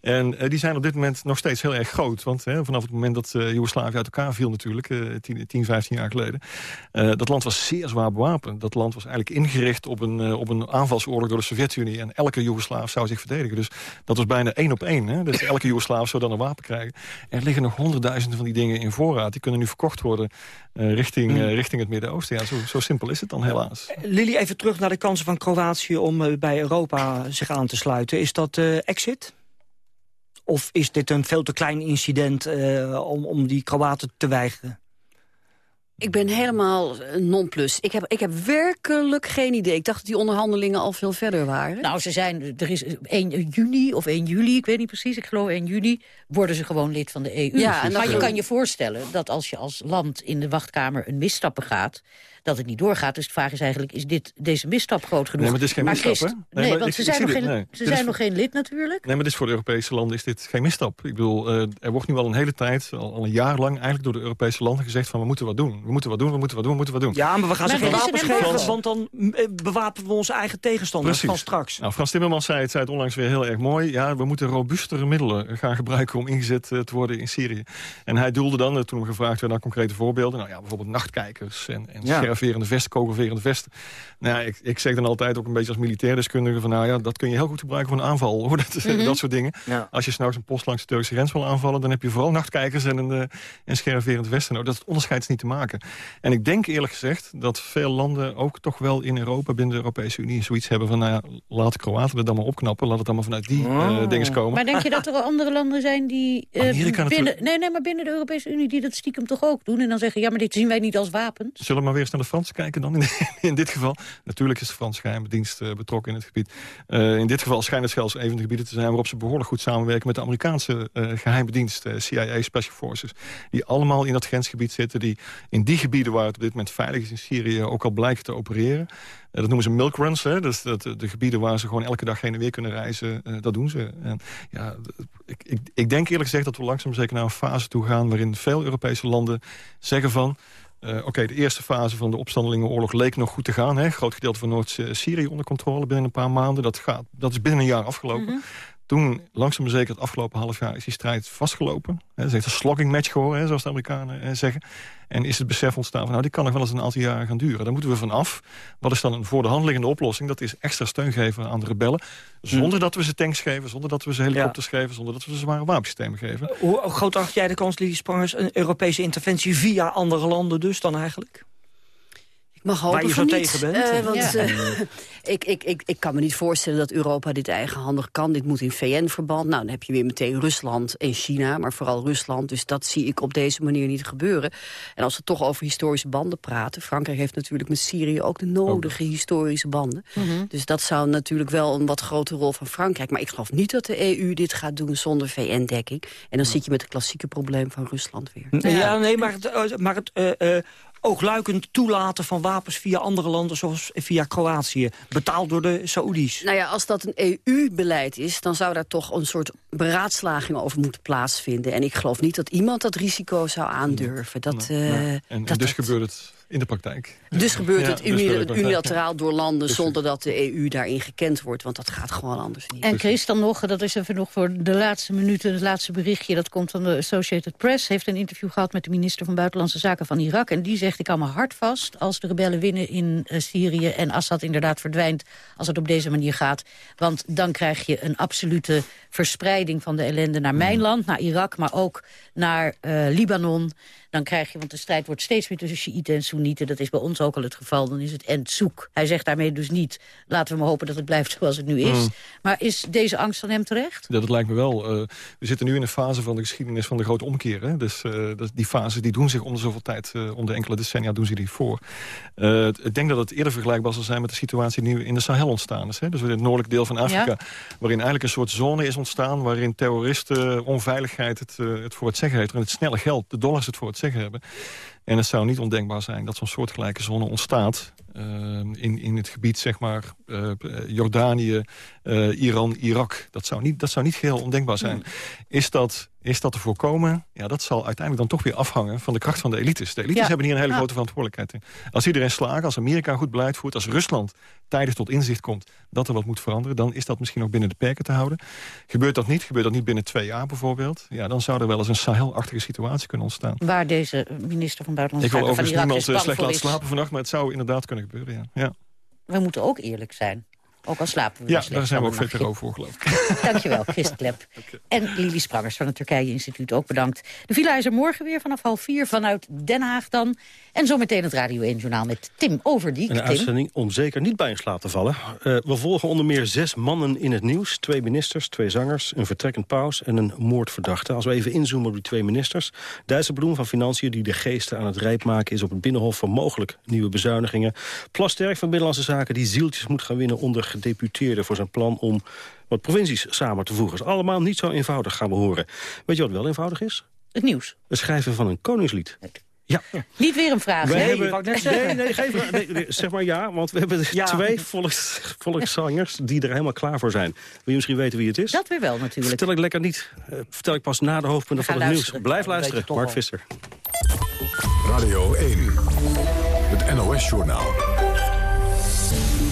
En eh, die zijn op dit moment nog steeds heel erg groot. Want hè, vanaf het moment dat Joegoslavië uit elkaar viel natuurlijk... eh 10, 10, 15 jaar geleden... dat land was zeer zwaar bewapend. Dat land was eigenlijk ingericht op een, op een aanvalsoorlog door de Sovjet-Unie. En elke Joegoslaaf zou zich verdedigen. Dus dat was bijna één op één. Hè? Dus elke Joegoslaaf zou dan een wapen krijgen. Er liggen nog honderdduizenden van die dingen in voorraad. Die kunnen nu verkocht worden richting, Hmm. richting het Midden-Oosten. Ja, zo, zo simpel is het dan helaas. Lily, even terug naar de kansen van Kroatië om bij Europa zich aan te sluiten. Is dat exit? Of is dit een veel te klein incident om, om die Kroaten te weigeren? Ik ben helemaal non-plus. Ik heb, ik heb werkelijk geen idee. Ik dacht dat die onderhandelingen al veel verder waren. Nou, ze zijn, er is 1 juni of 1 juli, ik weet niet precies, ik geloof 1 juni, worden ze gewoon lid van de EU. Ja, en maar je kan je voorstellen dat als je als land in de wachtkamer een misstap begaat, dat het niet doorgaat. Dus de vraag is eigenlijk, is dit, deze misstap groot genoeg? Nee, maar het is geen misstap, Christ, hè? Nee, want ik- ze zijn, nog dit, geen, nee. ze zijn nog geen lid natuurlijk. Nee, maar dit is voor de Europese landen is dit geen misstap. Ik bedoel, eh, er wordt nu al een hele tijd, al, al een jaar lang... eigenlijk door de Europese landen gezegd van... we moeten wat doen, we moeten wat doen, we moeten wat doen, we moeten wat doen. Ja, maar we gaan Maar ze geen wapens geven, want dan eh, bewapenen we onze eigen tegenstanders van straks. Nou, Frans Timmermans zei het, zei het onlangs weer heel erg mooi. Ja, we moeten robuustere middelen gaan gebruiken om ingezet eh, te worden in Syrië. En hij doelde dan, toen hem gevraagd werd naar concrete voorbeelden... nou ja, bijvoorbeeld nachtkijkers en, en Ja. Scherverende vesten, kogelverende vesten. Nou, ja, ik, ik zeg dan altijd ook een beetje als militair deskundige... van nou ja, dat kun je heel goed gebruiken voor een aanval, hoor. <laughs> Dat, Mhm. dat soort dingen. Ja. Als je s'nachts een post langs de Turkse grens wil aanvallen... dan heb je vooral nachtkijkers en een, eh en scherverend westen. Nou, dat onderscheid is niet te maken. En ik denk eerlijk gezegd dat veel landen ook toch wel in Europa... binnen de Europese Unie zoiets hebben van... nou ja, laat de Kroaten er dan maar opknappen. Laat het allemaal vanuit die eh Oh. dingen komen. Maar denk je dat er andere landen zijn die Amerika binnen, natuurlijk. nee, nee, maar binnen de Europese Unie die dat stiekem toch ook doen en dan zeggen ja, maar dit zien wij niet als wapens? Zullen we maar weer eens naar de Fransen kijken dan in, <laughs> in dit geval? Natuurlijk is de Franse geheime dienst eh, betrokken in het gebied. Eh, in dit geval schijnt het zelfs een van de gebieden te zijn... waarop ze behoorlijk goed samenwerken met de Amerikaanse eh, geheime dienst... CIA Special Forces. Die allemaal in dat grensgebied zitten. Die in die gebieden waar het op dit moment veilig is in Syrië... ook al blijken te opereren. Dat noemen ze milk runs. Hè? Dus dat, de gebieden waar ze gewoon elke dag heen en weer kunnen reizen. dat doen ze. En, ja, ik, ik, ik denk eerlijk gezegd dat we langzaam zeker naar een fase toe gaan... waarin veel Europese landen zeggen van... Eh, Oké, de eerste fase van de opstandelingenoorlog leek nog goed te gaan. Hè? Groot gedeelte van Noord-Syrië onder controle binnen een paar maanden. Dat, gaat, dat is binnen een jaar afgelopen. Toen, langzaam maar zeker, het afgelopen half jaar is die strijd vastgelopen. Hè, dat is echt een slogging match geworden, hè, zoals de Amerikanen eh, zeggen. En is het besef ontstaan van, nou, die kan nog wel eens een aantal jaren gaan duren. Daar moeten we van af. Wat is dan een voor de hand liggende oplossing? Dat is extra steun geven aan de rebellen. Zonder dat we ze tanks geven, zonder dat we ze helikopters geven... zonder dat we ze zware wapensystemen geven. Hoe groot acht jij de kans, Lili Sprangers, een Europese interventie via andere landen dus dan eigenlijk? Ik mag Waar hopen je van zo niet. tegen bent. Eh, want Ja. eh, <laughs> ik, ik, ik, ik kan me niet voorstellen dat Europa dit eigenhandig kan. Dit moet in VN-verband. Nou, dan heb je weer meteen Rusland en China, maar vooral Rusland. Dus dat zie ik op deze manier niet gebeuren. En als we toch over historische banden praten... Frankrijk heeft natuurlijk met Syrië ook de nodige historische banden. Dus dat zou natuurlijk wel een wat grote rol van Frankrijk. Maar ik geloof niet dat de EU dit gaat doen zonder VN-dekking. En dan zit je met het klassieke probleem van Rusland weer. Ja, nee, maar het, eh, maar het eh, eh, oogluikend toelaten van wapens via andere landen... zoals via Kroatië, betaald door de Saoedi's. Nou ja, als dat een EU-beleid is, dan zou daar toch een soort beraadslaging over moeten plaatsvinden. En ik geloof niet dat iemand dat risico zou aandurven. Dat, eh, En, en dat, dus dat- gebeurt het in de praktijk. dus gebeurt Ja, het dus gebeurt het, ja. unilateraal door landen Dus- zonder dat de EU daarin gekend wordt. Want dat gaat gewoon anders niet. En Chris, dan nog, dat is even nog voor de laatste minuten, het laatste berichtje... dat komt van de Associated Press, heeft een interview gehad... met de minister van Buitenlandse Zaken van Irak. En die zegt, ik hou me hard vast als de rebellen winnen in eh, Syrië... en Assad inderdaad verdwijnt als het op deze manier gaat. Want dan krijg je een absolute verspreiding van de ellende naar mijn land... naar Irak, maar ook naar eh, Libanon... Dan krijg je, want de strijd wordt steeds meer tussen Sjiïten en Soenieten. Dat is bij ons ook al het geval. Dan is het end zoek. Hij zegt daarmee dus niet, laten we maar hopen dat het blijft zoals het nu is. Mm. Maar is deze angst van hem terecht? Ja, dat lijkt me wel. Eh, we zitten nu in een fase van de geschiedenis van de grote omkeer. Hè? Dus eh, die fases die doen zich om de zoveel tijd, eh, om de enkele decennia doen ze die voor. Ik denk dat het eerder vergelijkbaar zal zijn met de situatie die nu in de Sahel ontstaan is. Hè? Dus in het noordelijk deel van Afrika. Waarin eigenlijk een soort zone is ontstaan waarin terroristen, onveiligheid het, het voor het zeggen heeft. En het snelle geld, de dollars het voor het zeggen hebben. En het zou niet ondenkbaar zijn dat zo'n soortgelijke zone ontstaat... eh, in, in het gebied, zeg maar, eh, Jordanië, eh, Iran, Irak. Dat zou niet, dat zou niet geheel ondenkbaar zijn. Is dat, is dat te voorkomen? Ja, dat zal uiteindelijk dan toch weer afhangen van de kracht van de elites. De elites Ja. hebben hier een hele Ja. grote verantwoordelijkheid in. Als iedereen slaagt, als Amerika goed beleid voert... als Rusland tijdig tot inzicht komt dat er wat moet veranderen... dan is dat misschien ook binnen de perken te houden. Gebeurt dat niet, gebeurt dat niet binnen twee jaar bijvoorbeeld... Ja, dan zou er wel eens een Sahel-achtige situatie kunnen ontstaan. Waar deze minister van Ik Buitenlandse wil Zaken van overigens Irak niemand dus eh, bang slecht voor laten slapen vannacht... maar het zou inderdaad kunnen gebeuren, ja. ja. We moeten ook eerlijk zijn. Ook al slapen we Ja, daar zijn we ook een over voor, geloof ik. <laughs> <laughs> Dankjewel, Christ Klep. En Lili Sprangers van het Turkije Instituut ook bedankt. De villa is er morgen weer vanaf half vier vanuit Den Haag dan. En zometeen het Radio 1-journaal met Tim Overdiek. Een Tim. uitzending om zeker niet bij in slaap te vallen. Eh, we volgen onder meer zes mannen in het nieuws. Twee ministers, twee zangers, een vertrekkend paus en een moordverdachte. Als we even inzoomen op die twee ministers. Dijsselbloem van Financiën die de geesten aan het rijp maken is op het Binnenhof voor mogelijk nieuwe bezuinigingen. Plasterk van Binnenlandse Zaken die zieltjes moet gaan winnen onder gedeputeerden voor zijn plan om wat provincies samen te voegen. Is allemaal niet zo eenvoudig gaan we horen. Weet je wat wel eenvoudig is? Het nieuws. Het schrijven van een koningslied. Ja. Niet weer een vraag, We hè? hebben, nee, nee, geen vraag. Nee, nee, zeg maar ja, want we hebben twee volks, volkszangers die er helemaal klaar voor zijn. Wil je misschien weten wie het is? Dat weer wel natuurlijk. Vertel ik lekker niet. Eh, vertel ik pas na de hoofdpunten van het luisteren. nieuws. Blijf luisteren. Mark. Visser. Radio 1. Het NOS-journaal.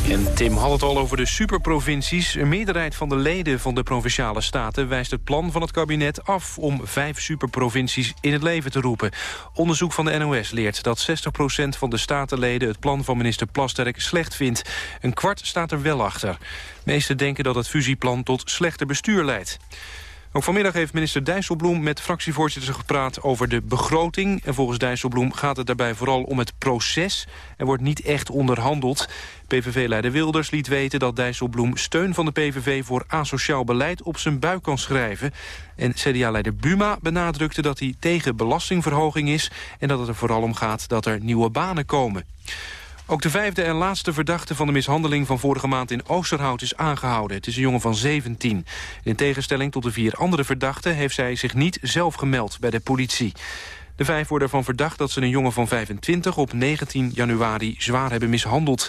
En Tim had het al over de superprovincies. Een meerderheid van de leden van de Provinciale Staten... wijst het plan van het kabinet af om vijf superprovincies in het leven te roepen. Onderzoek van de NOS leert dat 60% van de statenleden... het plan van minister Plasterk slecht vindt. Een kwart staat er wel achter. Meesten denken dat het fusieplan tot slechter bestuur leidt. Vanmiddag heeft minister Dijsselbloem met fractievoorzitters gepraat over de begroting. En volgens Dijsselbloem gaat het daarbij vooral om het proces. Er wordt niet echt onderhandeld. PVV-leider Wilders liet weten dat Dijsselbloem steun van de PVV voor asociaal beleid op zijn buik kan schrijven. En CDA-leider Buma benadrukte dat hij tegen belastingverhoging is en dat het er vooral om gaat dat er nieuwe banen komen. Ook de vijfde en laatste verdachte van de mishandeling van vorige maand in Oosterhout is aangehouden. Het is een jongen van 17. In tegenstelling tot de vier andere verdachten heeft zij zich niet zelf gemeld bij de politie. De vijf worden ervan verdacht dat ze een jongen van 25 op 19 januari zwaar hebben mishandeld.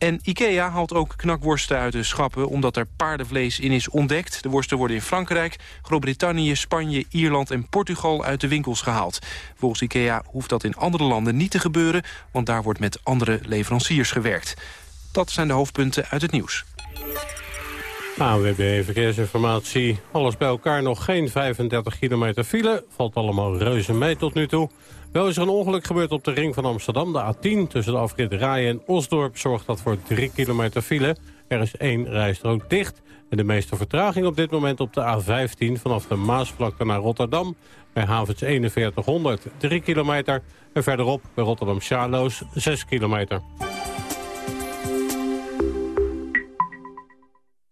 En IKEA haalt ook knakworsten uit de schappen... omdat er paardenvlees in is ontdekt. De worsten worden in Frankrijk, Groot-Brittannië, Spanje, Ierland en Portugal uit de winkels gehaald. Volgens IKEA hoeft dat in andere landen niet te gebeuren... want daar wordt met andere leveranciers gewerkt. Dat zijn de hoofdpunten uit het nieuws. ANWB Verkeersinformatie. Alles bij elkaar nog geen 35 kilometer file. Valt allemaal reuze mee tot nu toe. Wel is er een ongeluk gebeurd op de ring van Amsterdam, de A10. Tussen de afrit Raaien en Osdorp zorgt dat voor 3 kilometer file. Er is één rijstrook dicht. En de meeste vertraging op dit moment op de A15... vanaf de Maasvlakte naar Rotterdam. Bij havens 4100 3 kilometer. En verderop bij Rotterdam-Charloes 6 kilometer.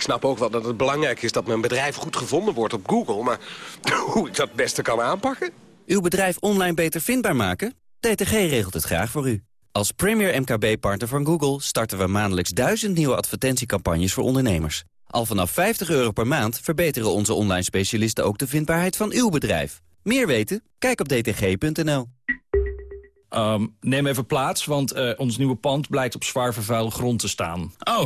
Ik snap ook wel dat het belangrijk is dat mijn bedrijf goed gevonden wordt op Google. Maar <laughs> hoe ik dat het beste kan aanpakken? Uw bedrijf online beter vindbaar maken? DTG regelt het graag voor u. Als premier MKB-partner van Google starten we maandelijks duizend nieuwe advertentiecampagnes voor ondernemers. Al vanaf 50 euro per maand verbeteren onze online specialisten ook de vindbaarheid van uw bedrijf. Meer weten? Kijk op dtg.nl. Ehm, neem even plaats, want eh, ons nieuwe pand blijkt op zwaar vervuilde grond te staan. Oh,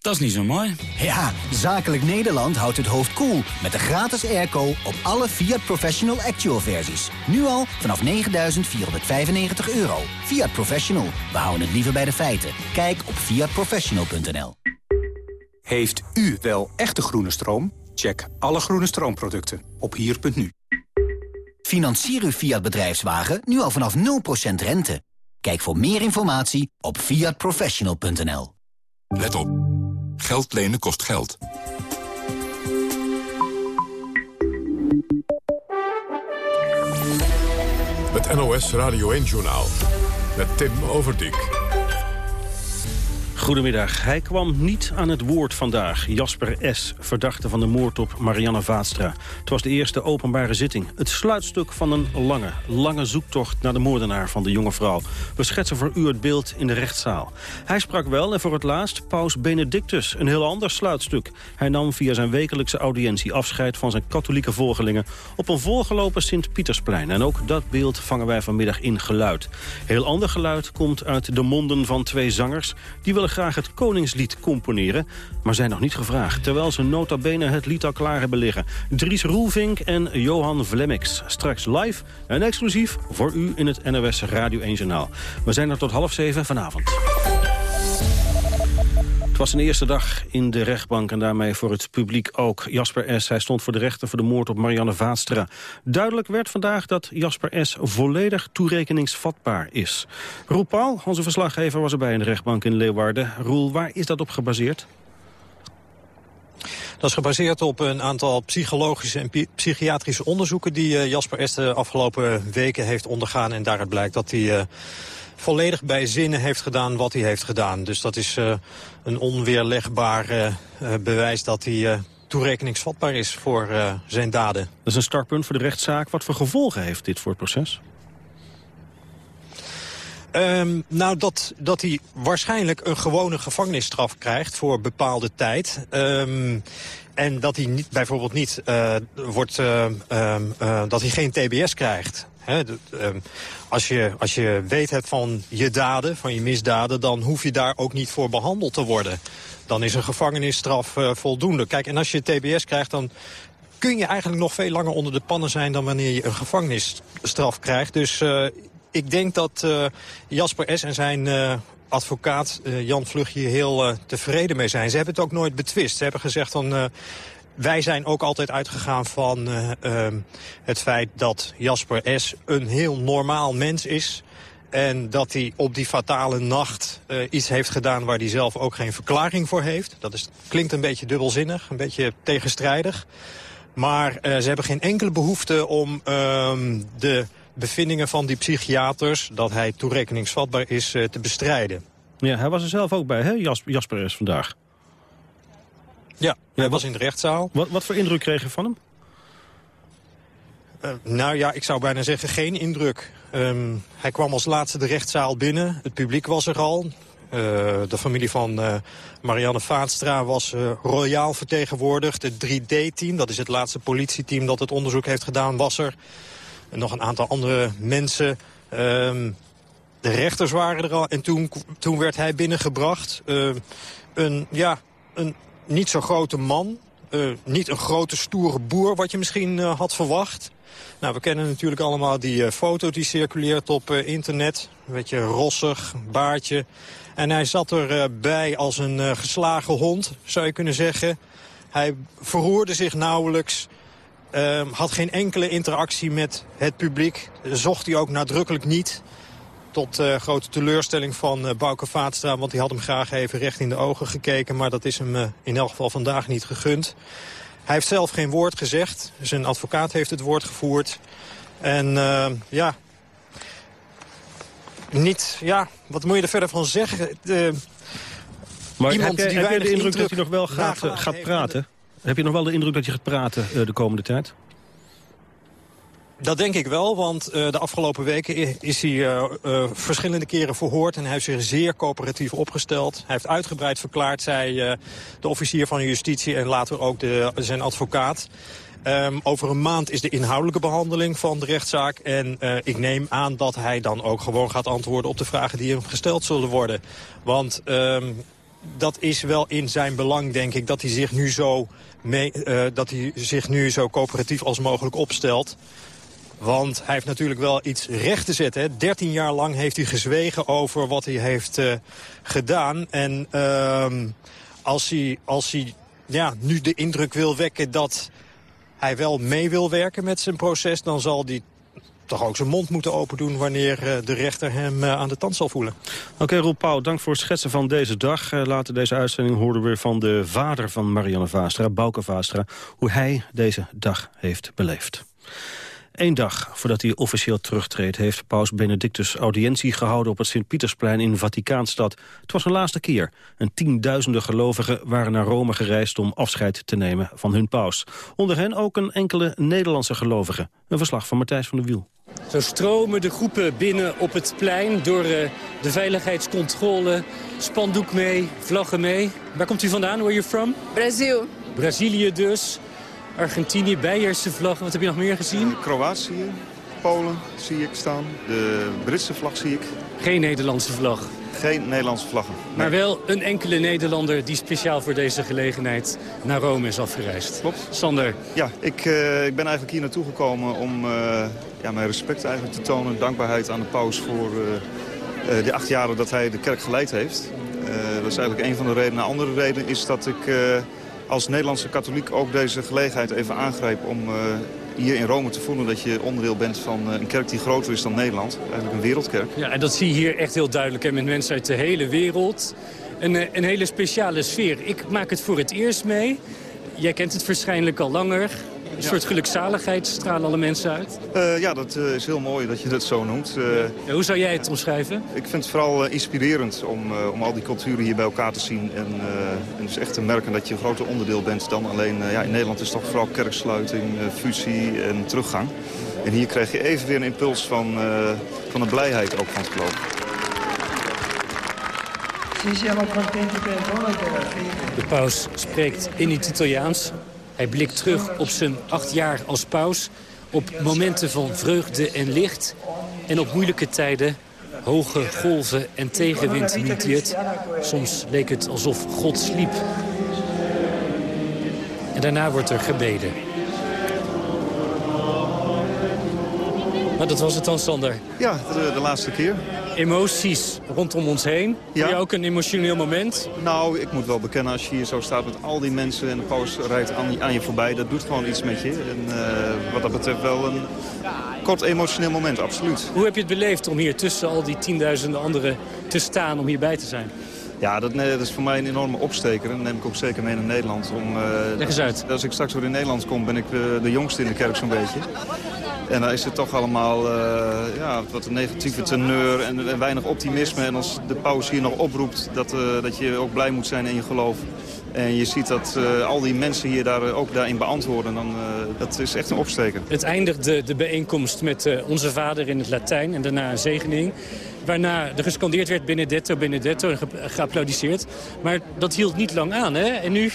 dat is niet zo mooi. Ja, Zakelijk Nederland houdt het hoofd koel cool met de gratis airco op alle Fiat Professional Actual versies. Nu al vanaf 9.495 euro. Fiat Professional, we houden het liever bij de feiten. Kijk op fiatprofessional.nl Heeft u wel echte groene stroom? Check alle groene stroomproducten op hier.nu. Financier uw Fiat bedrijfswagen nu al vanaf 0% rente. Kijk voor meer informatie op fiatprofessional.nl Let op. Geld lenen kost geld. Het NOS Radio 1-journaal. Met Tim Overdijk. Goedemiddag. Hij kwam niet aan het woord vandaag. Jasper S., verdachte van de moord op Marianne Vaatstra. Het was de eerste openbare zitting. Het sluitstuk van een lange, lange zoektocht naar de moordenaar van de jonge vrouw. We schetsen voor u het beeld in de rechtszaal. Hij sprak wel en voor het laatst paus Benedictus. Een heel ander sluitstuk. Hij nam via zijn wekelijkse audiëntie afscheid van zijn katholieke volgelingen... op een volgelopen Sint-Pietersplein. En ook dat beeld vangen wij vanmiddag in geluid. Heel ander geluid komt uit de monden van twee zangers... die willen graag het Koningslied componeren... maar zijn nog niet gevraagd, terwijl ze nota bene het lied al klaar hebben liggen. Dries Roelvink en Johan Vlemmix. Straks live en exclusief voor u in het NOS Radio 1 Journaal. We zijn er tot half zeven vanavond. Was zijn eerste dag in de rechtbank en daarmee voor het publiek ook. Jasper S. Hij stond voor de rechter voor de moord op Marianne Vaatstra. Duidelijk werd vandaag dat Jasper S. volledig toerekeningsvatbaar is. Roel Paul, onze verslaggever, was erbij in de rechtbank in Leeuwarden. Roel, waar is dat op gebaseerd? Dat is gebaseerd op een aantal psychologische en psychiatrische onderzoeken... die uh, Jasper S. de afgelopen weken heeft ondergaan. En daaruit blijkt dat hij... Volledig bij zinnen heeft gedaan wat hij heeft gedaan. Dus dat is uh, een onweerlegbaar uh, bewijs dat hij uh, toerekeningsvatbaar is voor zijn daden. Dat is een startpunt voor de rechtszaak. Wat voor gevolgen heeft dit voor het proces? Um, nou, dat, dat hij waarschijnlijk een gewone gevangenisstraf krijgt voor bepaalde tijd. Um, en dat hij niet, bijvoorbeeld niet uh, wordt, uh, uh, dat hij geen TBS krijgt. He, um, als, je, als je weet hebt van je daden, van je misdaden... dan hoef je daar ook niet voor behandeld te worden. Dan is een gevangenisstraf uh, voldoende. Kijk, en als je TBS krijgt, dan kun je eigenlijk nog veel langer onder de pannen zijn... dan wanneer je een gevangenisstraf krijgt. Dus uh, ik denk dat uh, Jasper S. en zijn advocaat Jan Vlug hier heel tevreden mee zijn. Ze hebben het ook nooit betwist. Ze hebben gezegd van wij zijn ook altijd uitgegaan van uh, uh, het feit dat Jasper S. een heel normaal mens is. En dat hij op die fatale nacht uh, iets heeft gedaan waar hij zelf ook geen verklaring voor heeft. Dat is, klinkt een beetje dubbelzinnig, een beetje tegenstrijdig. Maar uh, ze hebben geen enkele behoefte om uh, de bevindingen van die psychiaters... dat hij toerekeningsvatbaar is, te bestrijden. Ja, hij was er zelf ook bij, hè, Jasper, Jasper S. vandaag? Ja, hij was in de rechtszaal. Wat, wat voor indruk kreeg je van hem? Uh, nou ja, ik zou bijna zeggen geen indruk. Um, hij kwam als laatste de rechtszaal binnen. Het publiek was er al. Uh, de familie van uh, Marianne Vaatstra was royaal vertegenwoordigd. Het 3D-team, dat is het laatste politieteam dat het onderzoek heeft gedaan, was er. En nog een aantal andere mensen. Um, de rechters waren er al. En toen, toen werd hij binnengebracht. een, ja, een niet zo grote man. Uh, niet een grote stoere boer wat je misschien uh, had verwacht. Nou, we kennen natuurlijk allemaal die uh, foto die circuleert op internet. Een beetje rossig, baardje. En hij zat erbij als een geslagen hond, zou je kunnen zeggen. Hij verroerde zich nauwelijks. Ehm, had geen enkele interactie met het publiek. Zocht hij ook nadrukkelijk niet. Tot uh, grote teleurstelling van uh, Bouke Vaatstra. Want die had hem graag even recht in de ogen gekeken. Maar dat is hem uh, in elk geval vandaag niet gegund. Hij heeft zelf geen woord gezegd. Zijn advocaat heeft het woord gevoerd. En ja... Niet, ja, wat moet je er verder van zeggen? maar heb je, heb je de indruk, dat hij nog wel gaat, gaat praten? Heb je nog wel de indruk dat je gaat praten de komende tijd? Dat denk ik wel, want uh, de afgelopen weken is hij uh, uh, verschillende keren verhoord... en hij heeft zich zeer coöperatief opgesteld. Hij heeft uitgebreid verklaard, zei de officier van justitie... en later ook de, zijn advocaat. Um, over een maand is de inhoudelijke behandeling van de rechtszaak. En ik neem aan dat hij dan ook gewoon gaat antwoorden op de vragen die hem gesteld zullen worden. Want um, dat is wel in zijn belang, denk ik, dat hij zich nu zo, mee, dat hij zich nu zo coöperatief als mogelijk opstelt... Want hij heeft natuurlijk wel iets recht te zetten. Hè. 13 jaar lang heeft hij gezwegen over wat hij heeft uh, gedaan. En uh, als hij, als hij ja, nu de indruk wil wekken dat hij wel mee wil werken met zijn proces... dan zal hij toch ook zijn mond moeten open doen... wanneer uh, de rechter hem uh, aan de tand zal voelen. Oké, okay, Roel Pauw, dank voor het schetsen van deze dag. Later deze uitzending hoorden we van de vader van Marianne Vaastra, Bouke Vaastra... hoe hij deze dag heeft beleefd. Eén dag voordat hij officieel terugtreedt... heeft paus Benedictus audiëntie gehouden op het Sint-Pietersplein in Vaticaanstad. Het was een laatste keer. En tienduizenden gelovigen waren naar Rome gereisd om afscheid te nemen van hun paus. Onder hen ook een enkele Nederlandse gelovigen. Een verslag van Matthijs van der Wiel. Zo stromen de groepen binnen op het plein door uh, de veiligheidscontrole. Spandoek mee, vlaggen mee. Waar komt u vandaan? Where are you from? Brazil. Brazilië dus. Argentinië, Beierse vlaggen. Wat heb je nog meer gezien? Kroatië, Polen zie ik staan. De Britse vlag zie ik. Geen Nederlandse vlag. Geen Nederlandse vlaggen. Maar wel een enkele Nederlander die speciaal voor deze gelegenheid naar Rome is afgereisd. Klopt. Sander. Ja, ik, uh, ik ben eigenlijk hier naartoe gekomen om uh, ja, mijn respect eigenlijk te tonen. Dankbaarheid aan de paus voor uh, de acht jaren dat hij de kerk geleid heeft. dat is eigenlijk een van de redenen. Een andere reden is dat ik als Nederlandse katholiek ook deze gelegenheid even aangreep om hier in Rome te voelen dat je onderdeel bent van een kerk die groter is dan Nederland. Eigenlijk een wereldkerk. Ja, en dat zie je hier echt heel duidelijk. Hè, met mensen uit de hele wereld. Een, een hele speciale sfeer. Ik maak het voor het eerst mee. Jij kent het waarschijnlijk al langer. Een soort gelukzaligheid stralen alle mensen uit. Uh, ja, dat uh, is heel mooi dat je dat zo noemt. Uh, ja, hoe zou jij het omschrijven? Ik vind het vooral inspirerend om, om al die culturen hier bij elkaar te zien. En, en dus echt te merken dat je een groter onderdeel bent dan alleen... ja, in Nederland is het toch vooral kerksluiting, fusie en teruggang. En hier krijg je even weer een impuls van, van de blijheid ook van het geloof. De paus spreekt in het Italiaans. Hij blikt terug op zijn acht jaar als paus. Op momenten van vreugde en licht. En op moeilijke tijden, hoge golven en tegenwind het. Soms leek het alsof God sliep. En daarna wordt er gebeden. Maar dat was het dan, Sander? Ja, de, de laatste keer. Emoties rondom ons heen. Ja. Voor ook een emotioneel moment? Nou, ik moet wel bekennen, als je hier zo staat met al die mensen... en de paus rijdt aan, aan je voorbij, dat doet gewoon iets met je. En uh, wat dat betreft wel een kort emotioneel moment, absoluut. Hoe heb je het beleefd om hier tussen al die tienduizenden anderen te staan, om hierbij te zijn? Ja, dat, dat, is voor mij een enorme opsteker. En dat neem ik ook zeker mee naar Nederland. Om, uh, Leg eens uit. Als ik straks weer in Nederland kom, ben ik uh, de jongste in de kerk zo'n beetje. En dan is het toch allemaal uh, ja, wat een negatieve teneur en, weinig optimisme. En als de paus hier nog oproept dat, uh, dat je ook blij moet zijn in je geloof... En je ziet dat uh, al die mensen hier daar, ook daarin beantwoorden. Dan, dat is echt een opsteker. Het eindigde de bijeenkomst met onze vader in het Latijn en daarna een zegening. Waarna er gescandeerd werd Benedetto, Benedetto en ge geapplaudiseerd. Maar dat hield niet lang aan. Hè? En nu,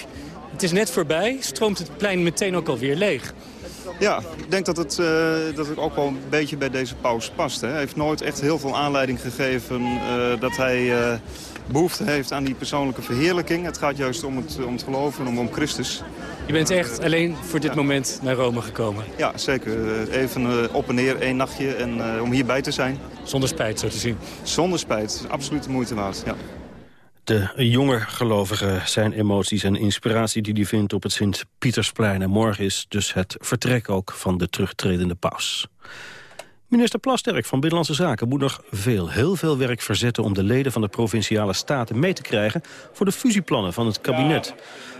het is net voorbij, stroomt het plein meteen ook alweer leeg. Ja, ik denk dat het, uh, dat het ook wel een beetje bij deze paus past. Hè. Hij heeft nooit echt heel veel aanleiding gegeven uh, dat hij uh, behoefte heeft aan die persoonlijke verheerlijking. Het gaat juist om het, om het geloven en om, om Christus. Je bent echt alleen voor dit ja. moment naar Rome gekomen? Ja, zeker. Even op en neer, één nachtje en om hierbij te zijn. Zonder spijt, zo te zien? Zonder spijt. Absoluut de moeite waard, ja. De jonge gelovigen zijn emoties en inspiratie die hij vindt op het Sint-Pietersplein. En morgen is dus het vertrek ook van de terugtredende paus. Minister Plasterk van Binnenlandse Zaken moet nog veel, heel veel werk verzetten... om de leden van de Provinciale Staten mee te krijgen... voor de fusieplannen van het kabinet.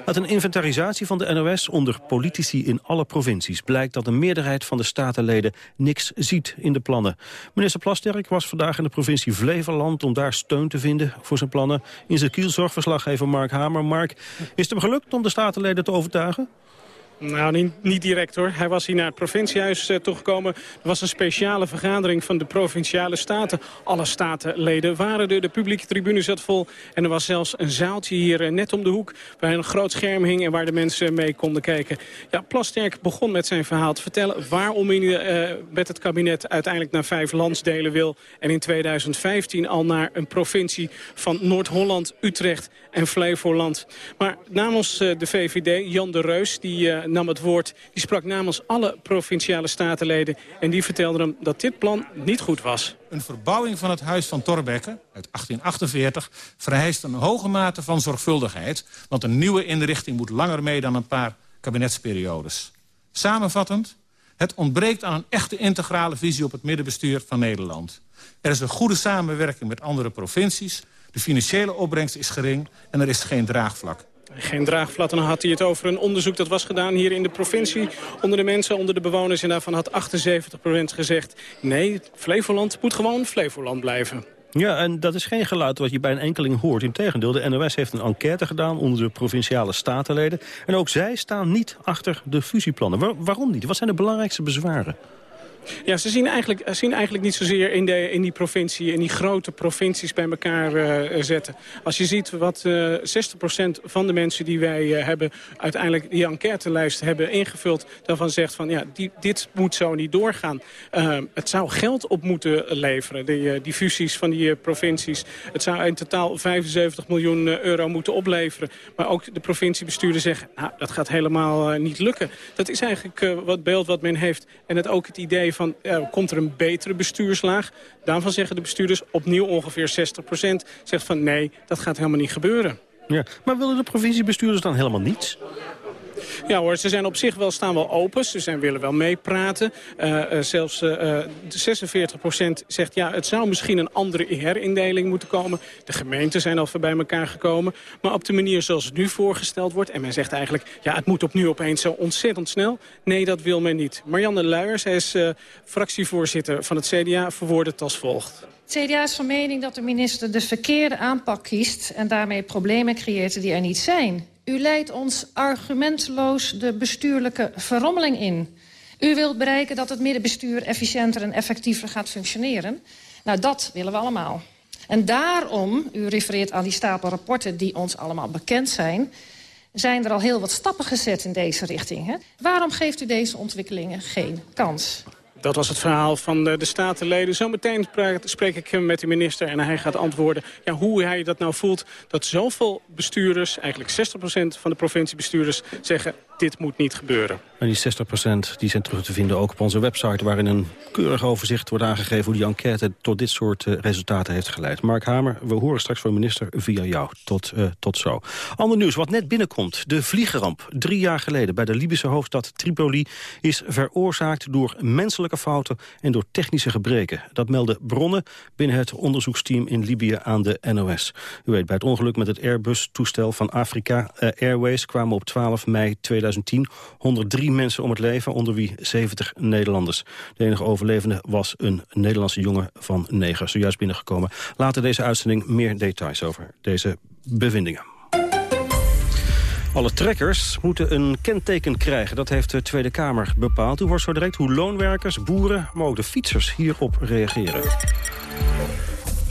Uit een inventarisatie van de NOS onder politici in alle provincies... blijkt dat de meerderheid van de statenleden niks ziet in de plannen. Minister Plasterk was vandaag in de provincie Flevoland... om daar steun te vinden voor zijn plannen. In zijn kielzorgverslaggever Mark Hamer. Mark, is het hem gelukt om de statenleden te overtuigen? Nou, niet, niet, direct hoor. Hij was hier naar het provinciehuis uh, toegekomen. Er was een speciale vergadering van de provinciale staten. Alle statenleden waren er. De publieke tribune zat vol. En er was zelfs een zaaltje hier uh, net om de hoek... waar een groot scherm hing en waar de mensen mee konden kijken. Ja, Plasterk begon met zijn verhaal te vertellen... waarom hij uh, met het kabinet uiteindelijk naar vijf landsdelen wil... en in 2015 al naar een provincie van Noord-Holland, Utrecht en Flevoland. Maar namens de VVD, Jan de Reus... die nam het woord. Die sprak namens alle provinciale statenleden. En die vertelde hem dat dit plan niet goed was. Een verbouwing van het huis van Torbekke uit 1848 vereist een hoge mate van zorgvuldigheid. Want een nieuwe inrichting moet langer mee dan een paar kabinetsperiodes. Samenvattend, het ontbreekt aan een echte integrale visie op het middenbestuur van Nederland. Er is een goede samenwerking met andere provincies. De financiële opbrengst is gering en er is geen draagvlak. Geen draagvlak. dan had hij het over een onderzoek dat was gedaan hier in de provincie... onder de mensen, onder de bewoners. En daarvan had 78% gezegd... nee, Flevoland moet gewoon Flevoland blijven. Ja, en dat is geen geluid wat je bij een enkeling hoort. Integendeel, de NOS heeft een enquête gedaan onder de provinciale statenleden. En ook zij staan niet achter de fusieplannen. waarom niet? Wat zijn de belangrijkste bezwaren? Ja, ze zien eigenlijk, zien eigenlijk niet zozeer in, de, in die provincie, in die grote provincies bij elkaar uh, zetten. Als je ziet wat uh, 60% van de mensen die wij hebben uiteindelijk die enquêtelijst hebben ingevuld, daarvan zegt van ja, dit moet zo niet doorgaan. het zou geld op moeten leveren, die, fusies van die provincies. Het zou in totaal 75 miljoen euro moeten opleveren. Maar ook de provinciebestuurders zeggen, nou, dat gaat helemaal niet lukken. Dat is eigenlijk wat beeld wat men heeft. En het ook het idee van, komt er een betere bestuurslaag? Daarvan zeggen de bestuurders opnieuw ongeveer 60% Zegt van nee, dat gaat helemaal niet gebeuren. Ja, maar willen de provinciebestuurders dan helemaal niets? Ja hoor, ze zijn op zich wel, staan wel open. Ze zijn, willen wel meepraten. Uh, uh, zelfs uh, 46% zegt ja, het zou misschien een andere herindeling moeten komen. De gemeenten zijn al bij elkaar gekomen. Maar op de manier zoals het nu voorgesteld wordt... en men zegt eigenlijk, ja, het moet opnieuw opeens zo ontzettend snel. Nee, dat wil men niet. Marianne Luijers, hij is fractievoorzitter van het CDA, verwoordt het als volgt. Het CDA is van mening dat de minister de verkeerde aanpak kiest... en daarmee problemen creëert die er niet zijn. U leidt ons argumenteloos de bestuurlijke verrommeling in. U wilt bereiken dat het middenbestuur efficiënter en effectiever gaat functioneren. Nou, dat willen we allemaal. En daarom, u refereert aan die stapel rapporten die ons allemaal bekend zijn... zijn er al heel wat stappen gezet in deze richting. Hè? Waarom geeft u deze ontwikkelingen geen kans? Dat was het verhaal van de, de statenleden. Zometeen spreek ik met de minister en hij gaat antwoorden... Ja, hoe hij dat nou voelt dat zoveel bestuurders... eigenlijk 60% van de provinciebestuurders zeggen dit moet niet gebeuren. En die 60% die zijn terug te vinden ook op onze website... waarin een keurig overzicht wordt aangegeven... hoe die enquête tot dit soort uh, resultaten heeft geleid. Mark Hamer, we horen straks van minister via jou. Tot, uh, tot zo. Ander nieuws, wat net binnenkomt. De vliegeramp drie jaar geleden bij de Libische hoofdstad Tripoli... is veroorzaakt door menselijke fouten en door technische gebreken. Dat melden bronnen binnen het onderzoeksteam in Libië aan de NOS. U weet, bij het ongeluk met het Airbus-toestel van Afrika uh, Airways... kwamen op 12 mei 2000 2010 103 mensen om het leven, onder wie 70 Nederlanders. De enige overlevende was een Nederlandse jongen van 9, zojuist binnengekomen. Later deze uitzending meer details over deze bevindingen. Alle trekkers moeten een kenteken krijgen. Dat heeft de Tweede Kamer bepaald. U hoort zo direct hoe loonwerkers, boeren, maar ook de fietsers hierop reageren.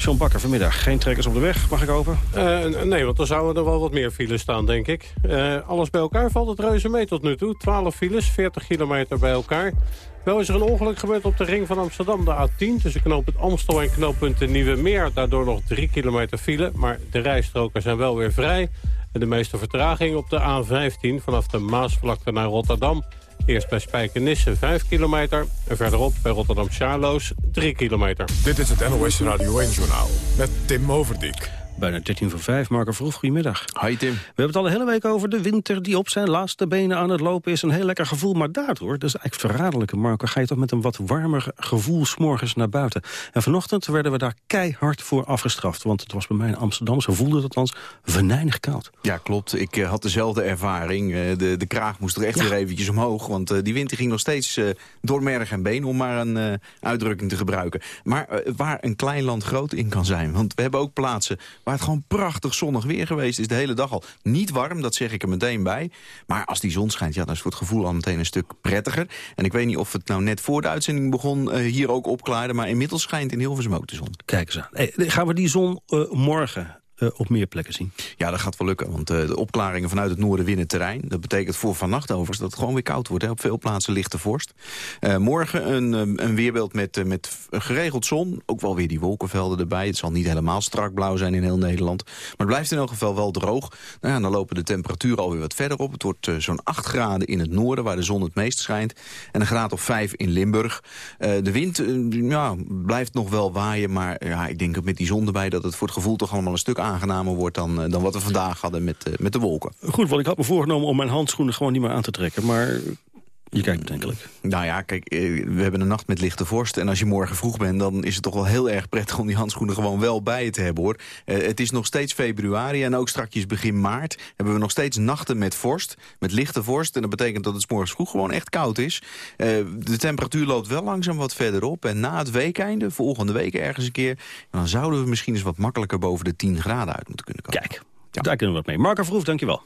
John Bakker, vanmiddag. Geen trekkers op de weg, mag ik hopen? Uh, nee, want dan zouden er wel wat meer files staan, denk ik. Uh, alles bij elkaar valt het reuze mee tot nu toe. 12 files, 40 kilometer bij elkaar. Wel is er een ongeluk gebeurd op de ring van Amsterdam, de A10... tussen knooppunt Amstel en knooppunt Nieuwe Meer. Daardoor nog 3 kilometer file, maar de rijstroken zijn wel weer vrij. En de meeste vertraging op de A15 vanaf de Maasvlakte naar Rotterdam... Eerst bij Spijkenisse 5 kilometer en verderop bij Rotterdam-Charloes 3 kilometer. Dit is het NOS Radio 1-journaal met Tim Overdijk. Bijna 13 voor 5. Marco Vroeg, goedemiddag. Hi Tim. We hebben het al de hele week over de winter die op zijn laatste benen aan het lopen is. Een heel lekker gevoel, maar daardoor, dat is eigenlijk verraderlijke Marco... ga je toch met een wat warmer gevoel s'morgens naar buiten. En vanochtend werden we daar keihard voor afgestraft. Want het was bij mij in Amsterdam, zo voelde het althans, venijnig koud. Ja, klopt. Ik uh, had dezelfde ervaring. Uh, de, de kraag moest er echt weer eventjes omhoog. Want uh, die winter ging nog steeds door merg en been... om maar een uitdrukking te gebruiken. Maar waar een klein land groot in kan zijn. Want we hebben ook plaatsen waar het gewoon prachtig zonnig weer geweest is de hele dag al. Niet warm, dat zeg ik er meteen bij. Maar als die zon schijnt, ja, dan is het gevoel al meteen een stuk prettiger. En ik weet niet of het nou net voor de uitzending begon uh, hier ook opklaarde... maar inmiddels schijnt in Hilversum ook de zon. Kijk eens aan. Hey, gaan we die zon uh, morgen op meer plekken zien? Ja, dat gaat wel lukken, want uh, de opklaringen vanuit het noorden winnen terrein. Dat betekent voor vannacht overigens dat het gewoon weer koud wordt. Hè. Op veel plaatsen lichte vorst. Uh, morgen een, een weerbeeld met, met geregeld zon. Ook wel weer die wolkenvelden erbij. Het zal niet helemaal strak blauw zijn in heel Nederland. Maar het blijft in elk geval wel droog. Nou ja, dan lopen de temperaturen alweer wat verder op. Het wordt zo'n 8 graden in het noorden, waar de zon het meest schijnt. En een graad of 5 in Limburg. de wind ja, blijft nog wel waaien, maar ja, ik denk met die zon erbij... dat het voor het gevoel toch allemaal een stuk aangenamer wordt dan, eh, dan wat we vandaag hadden met, eh, met de wolken. Goed, want ik had me voorgenomen om mijn handschoenen gewoon niet meer aan te trekken. Maar je kijkt bedenkelijk. Nou ja, kijk, eh, we hebben een nacht met lichte vorst. En als je morgen vroeg bent, dan is het toch wel heel erg prettig... om die handschoenen gewoon wel bij je te hebben, hoor. het is nog steeds februari en ook straks begin maart... hebben we nog steeds nachten met vorst, met lichte vorst. En dat betekent dat het morgens vroeg gewoon echt koud is. de temperatuur loopt wel langzaam wat verder op. En na het weekeinde, volgende week ergens een keer... dan zouden we misschien eens wat makkelijker boven de 10 graden uit moeten kunnen komen. Kijk, daar kunnen we wat mee. Marco Vroef, dankjewel.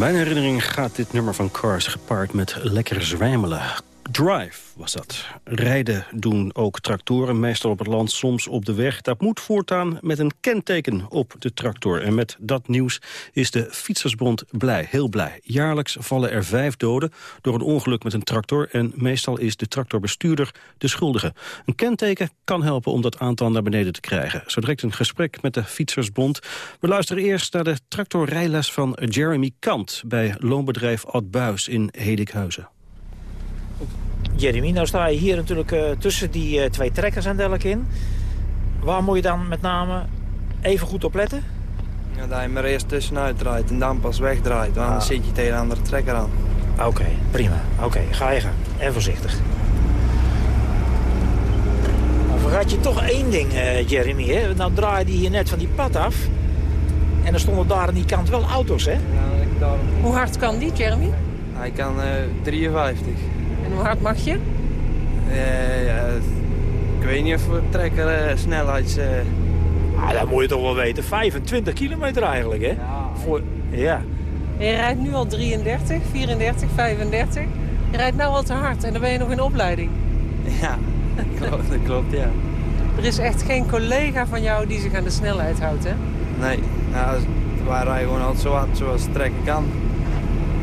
Mijn herinnering gaat dit nummer van Cars gepaard met lekker zwijmelen. Drive was dat. Rijden doen ook tractoren, meestal op het land, soms op de weg. Dat moet voortaan met een kenteken op de tractor. En met dat nieuws is de Fietsersbond blij, heel blij. Jaarlijks vallen er vijf doden door een ongeluk met een tractor... en meestal is de tractorbestuurder de schuldige. Een kenteken kan helpen om dat aantal naar beneden te krijgen. Zo direct een gesprek met de Fietsersbond. We luisteren eerst naar de tractorrijles van Jeremy Kant... bij loonbedrijf Ad Buis in Hedikhuizen. Jeremy, nou sta je hier natuurlijk eh, tussen die eh, twee trekkers en dergelijke in. Waar moet je dan met name even goed op letten? Ja, dat je maar eerst tussenuit draait en dan pas wegdraait. Want anders zit je tegen een andere trekker aan. Oké, prima. Oké, ga je gaan. En voorzichtig. Nou, vergat je toch één ding, eh, Jeremy. Hè? Nou draaide hij hier net van die pad af. En er stonden daar aan die kant wel auto's, hè? Hoe hard kan die, Jeremy? Hij kan eh 53. En hoe hard mag je? Eh, ja, ik weet niet of we trekker eh, snelheids... eh, Ah, dat moet je toch wel weten. 25 kilometer eigenlijk, hè? Ja. Voor, ja. Je rijdt nu al 33, 34, 35. Je rijdt nou al te hard en dan ben je nog in opleiding. <laughs> Ja, klopt, dat klopt, ja. Er is echt geen collega van jou die zich aan de snelheid houdt, hè? Nee, nou, wij rijden gewoon altijd zo hard zoals het trekken kan.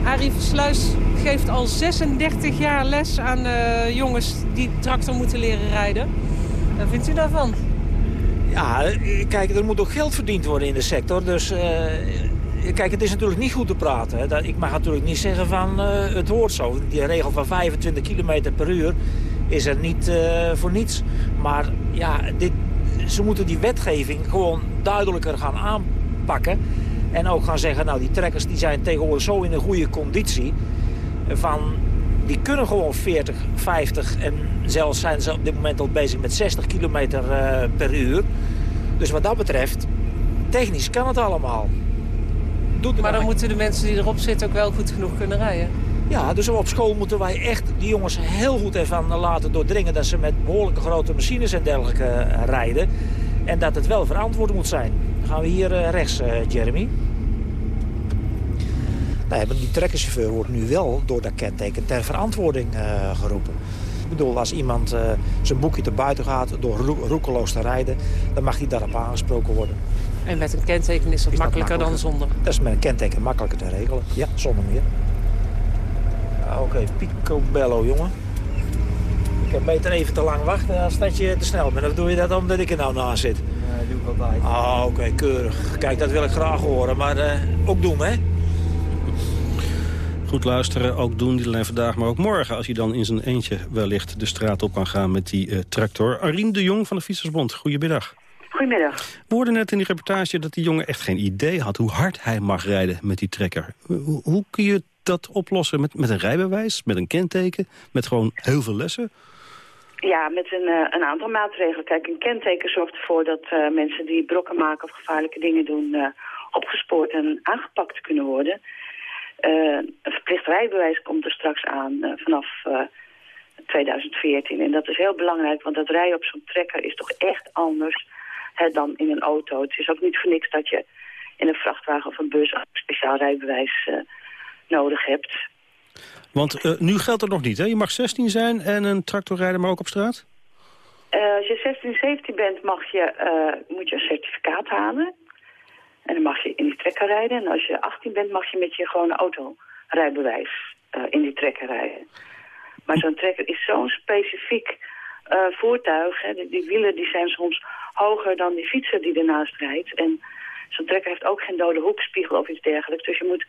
Arie Versluis geeft al 36 jaar les aan eh, jongens die tractor moeten leren rijden. Wat vindt u daarvan? Ja, eh, kijk, er moet ook geld verdiend worden in de sector. Dus eh, kijk, het is natuurlijk niet goed te praten. Hè. Ik mag natuurlijk niet zeggen van het hoort zo. Die regel van 25 km per uur is er niet voor niets. Maar ja, dit, ze moeten die wetgeving gewoon duidelijker gaan aanpakken. En ook gaan zeggen, nou die trekkers die zijn tegenwoordig zo in een goede conditie. eh, Van, die kunnen gewoon 40, 50 en zelfs zijn ze op dit moment al bezig met 60 kilometer eh, per uur. Dus wat dat betreft, technisch kan het allemaal. Doet er Maar dan maar- moeten de mensen die erop zitten ook wel goed genoeg kunnen rijden. Ja, dus op school moeten wij echt die jongens heel goed ervan laten doordringen... dat ze met behoorlijke grote machines en dergelijke eh, rijden. En dat het wel verantwoord moet zijn. Dan gaan we hier eh, rechts, eh, Jeremy. Nee, maar die trekkerchauffeur wordt nu wel door dat kenteken ter verantwoording eh, geroepen. Ik bedoel, als iemand eh, zijn boekje te buiten gaat door roe- roekeloos te rijden... dan mag hij daarop aangesproken worden. En met een kenteken is dat Is dat makkelijker dan zonder. Dat is met een kenteken makkelijker te regelen. Ja, zonder meer. Ah, Oké, picobello, jongen. Ik heb beter even te lang wachten als dat je te snel bent. Of doe je dat omdat ik er nou naast zit? Dat doe ik altijd. Ah, oké, keurig. Kijk, dat wil ik graag horen. Maar eh, ook doen, hè? Goed luisteren, ook doen, niet alleen vandaag, maar ook morgen... als hij dan in zijn eentje wellicht de straat op kan gaan met die eh, tractor. Arien de Jong van de Fietsersbond, goedemiddag. Goedemiddag. We hoorden net in die reportage dat die jongen echt geen idee had... hoe hard hij mag rijden met die trekker. Hoe, hoe kun je dat oplossen met, met een rijbewijs, met een kenteken... met gewoon heel veel lessen? Ja, met een, eh, een aantal maatregelen. Kijk, een kenteken zorgt ervoor dat eh, mensen die brokken maken of gevaarlijke dingen doen... eh, opgespoord en aangepakt kunnen worden. Een verplicht rijbewijs komt er straks aan vanaf eh, 2014. En dat is heel belangrijk, want dat rijden op zo'n trekker is toch echt anders hè, dan in een auto. Het is ook niet voor niks dat je in een vrachtwagen of een bus een speciaal rijbewijs nodig hebt. Want eh, nu geldt het nog niet, hè? Je mag 16 zijn en een tractor rijden, maar ook op straat? Eh, als je 16, 17 bent, mag je, eh, moet je een certificaat halen. En dan mag je in die trekker rijden. En als je 18 bent, mag je met je gewone autorijbewijs in die trekker rijden. Maar zo'n trekker is zo'n specifiek voertuig. Hè. Die, die wielen die zijn soms hoger dan die fietser die ernaast rijdt. En zo'n trekker heeft ook geen dode hoekspiegel of iets dergelijks. Dus je moet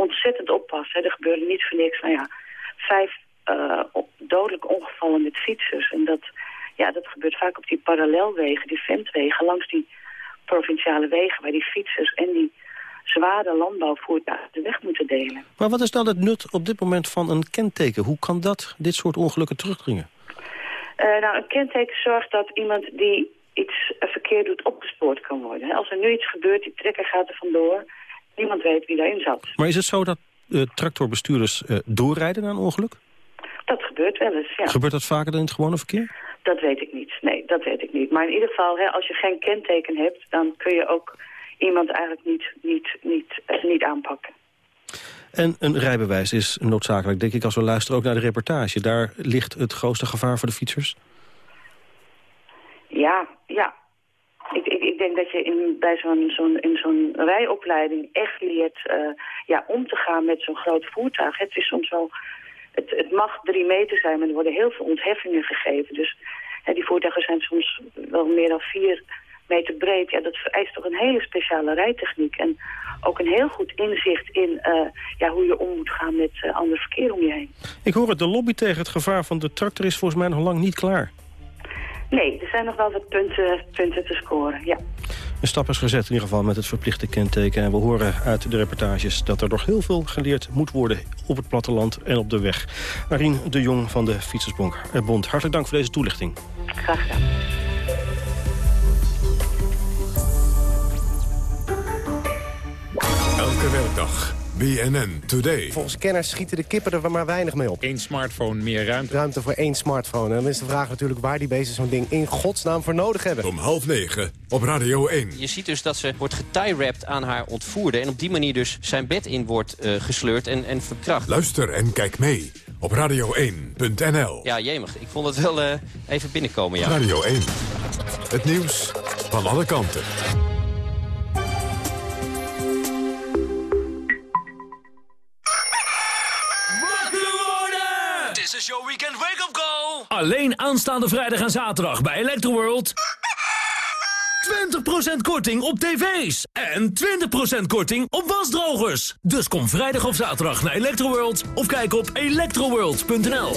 ontzettend oppassen. Hè. Er gebeuren niet voor niks, nou ja, vijf op- dodelijke ongevallen met fietsers. En dat, ja, dat gebeurt vaak op die parallelwegen, die ventwegen, langs die provinciale wegen... waar die fietsers en die zware landbouwvoertuigen de weg moeten delen. Maar wat is dan het nut op dit moment van een kenteken? Hoe kan dat dit soort ongelukken terugdringen? Eh, nou, een kenteken zorgt dat iemand die iets verkeerd doet opgespoord kan worden. Als er nu iets gebeurt, die trekker gaat er vandoor. Niemand weet wie daarin zat. Maar is het zo dat eh, tractorbestuurders eh, doorrijden na een ongeluk? Dat gebeurt wel eens, ja. Gebeurt dat vaker dan in het gewone verkeer? Dat weet ik niet. Nee, dat weet ik niet. Maar in ieder geval, hè, als je geen kenteken hebt... dan kun je ook iemand eigenlijk niet, niet, niet, eh, niet aanpakken. En een rijbewijs is noodzakelijk, denk ik, als we luisteren ook naar de reportage. Daar ligt het grootste gevaar voor de fietsers. Ja, ja. Ik, ik, ik denk dat je in, bij zo'n in zo'n rijopleiding echt leert eh, ja, om te gaan met zo'n groot voertuig. Het is soms wel... Het, het mag drie meter zijn, maar er worden heel veel ontheffingen gegeven. Dus hè, die voertuigen zijn soms wel meer dan vier meter breed. Ja, dat vereist toch een hele speciale rijtechniek. En ook een heel goed inzicht in eh, ja, hoe je om moet gaan met eh, ander verkeer om je heen. Ik hoor het, de lobby tegen het gevaar van de tractor is volgens mij nog lang niet klaar. Nee, er zijn nog wel wat punten, punten te scoren, ja. Een stap is gezet in ieder geval met het verplichte kenteken. En we horen uit de reportages dat er nog heel veel geleerd moet worden... op het platteland en op de weg. Arien de Jong van de Fietsersbond. eh, Hartelijk dank voor deze toelichting. Graag gedaan. Elke werkdag. BNN Today. Volgens kenners schieten de kippen er maar weinig mee op. Eén smartphone, meer ruimte. Ruimte voor één smartphone. En dan is de vraag natuurlijk waar die beesten zo'n ding in godsnaam voor nodig hebben. Om half negen op Radio 1. Je ziet dus dat ze wordt getie-wrapped aan haar ontvoerder... en op die manier dus zijn bed in wordt eh, gesleurd en, en verkracht. Luister en kijk mee op radio1.nl. Ja, jemig. Ik vond het wel eh, even binnenkomen, ja. Radio 1. Het nieuws van alle kanten. Alleen aanstaande vrijdag en zaterdag bij Electroworld. 20% korting op tv's. En 20% korting op wasdrogers. Dus kom vrijdag of zaterdag naar Electroworld of kijk op electroworld.nl.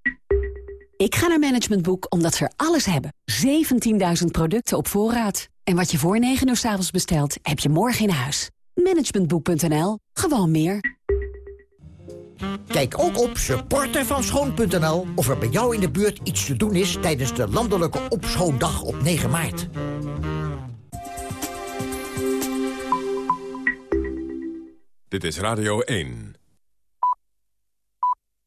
Ik ga naar Management Boek omdat ze er alles hebben. 17.000 producten op voorraad. En wat je voor 9 uur s avonds bestelt, heb je morgen in huis. Managementboek.nl. Gewoon meer. Kijk ook op supportervanschoon.nl of er bij jou in de buurt iets te doen is... tijdens de landelijke opschoondag op 9 maart. Dit is Radio 1.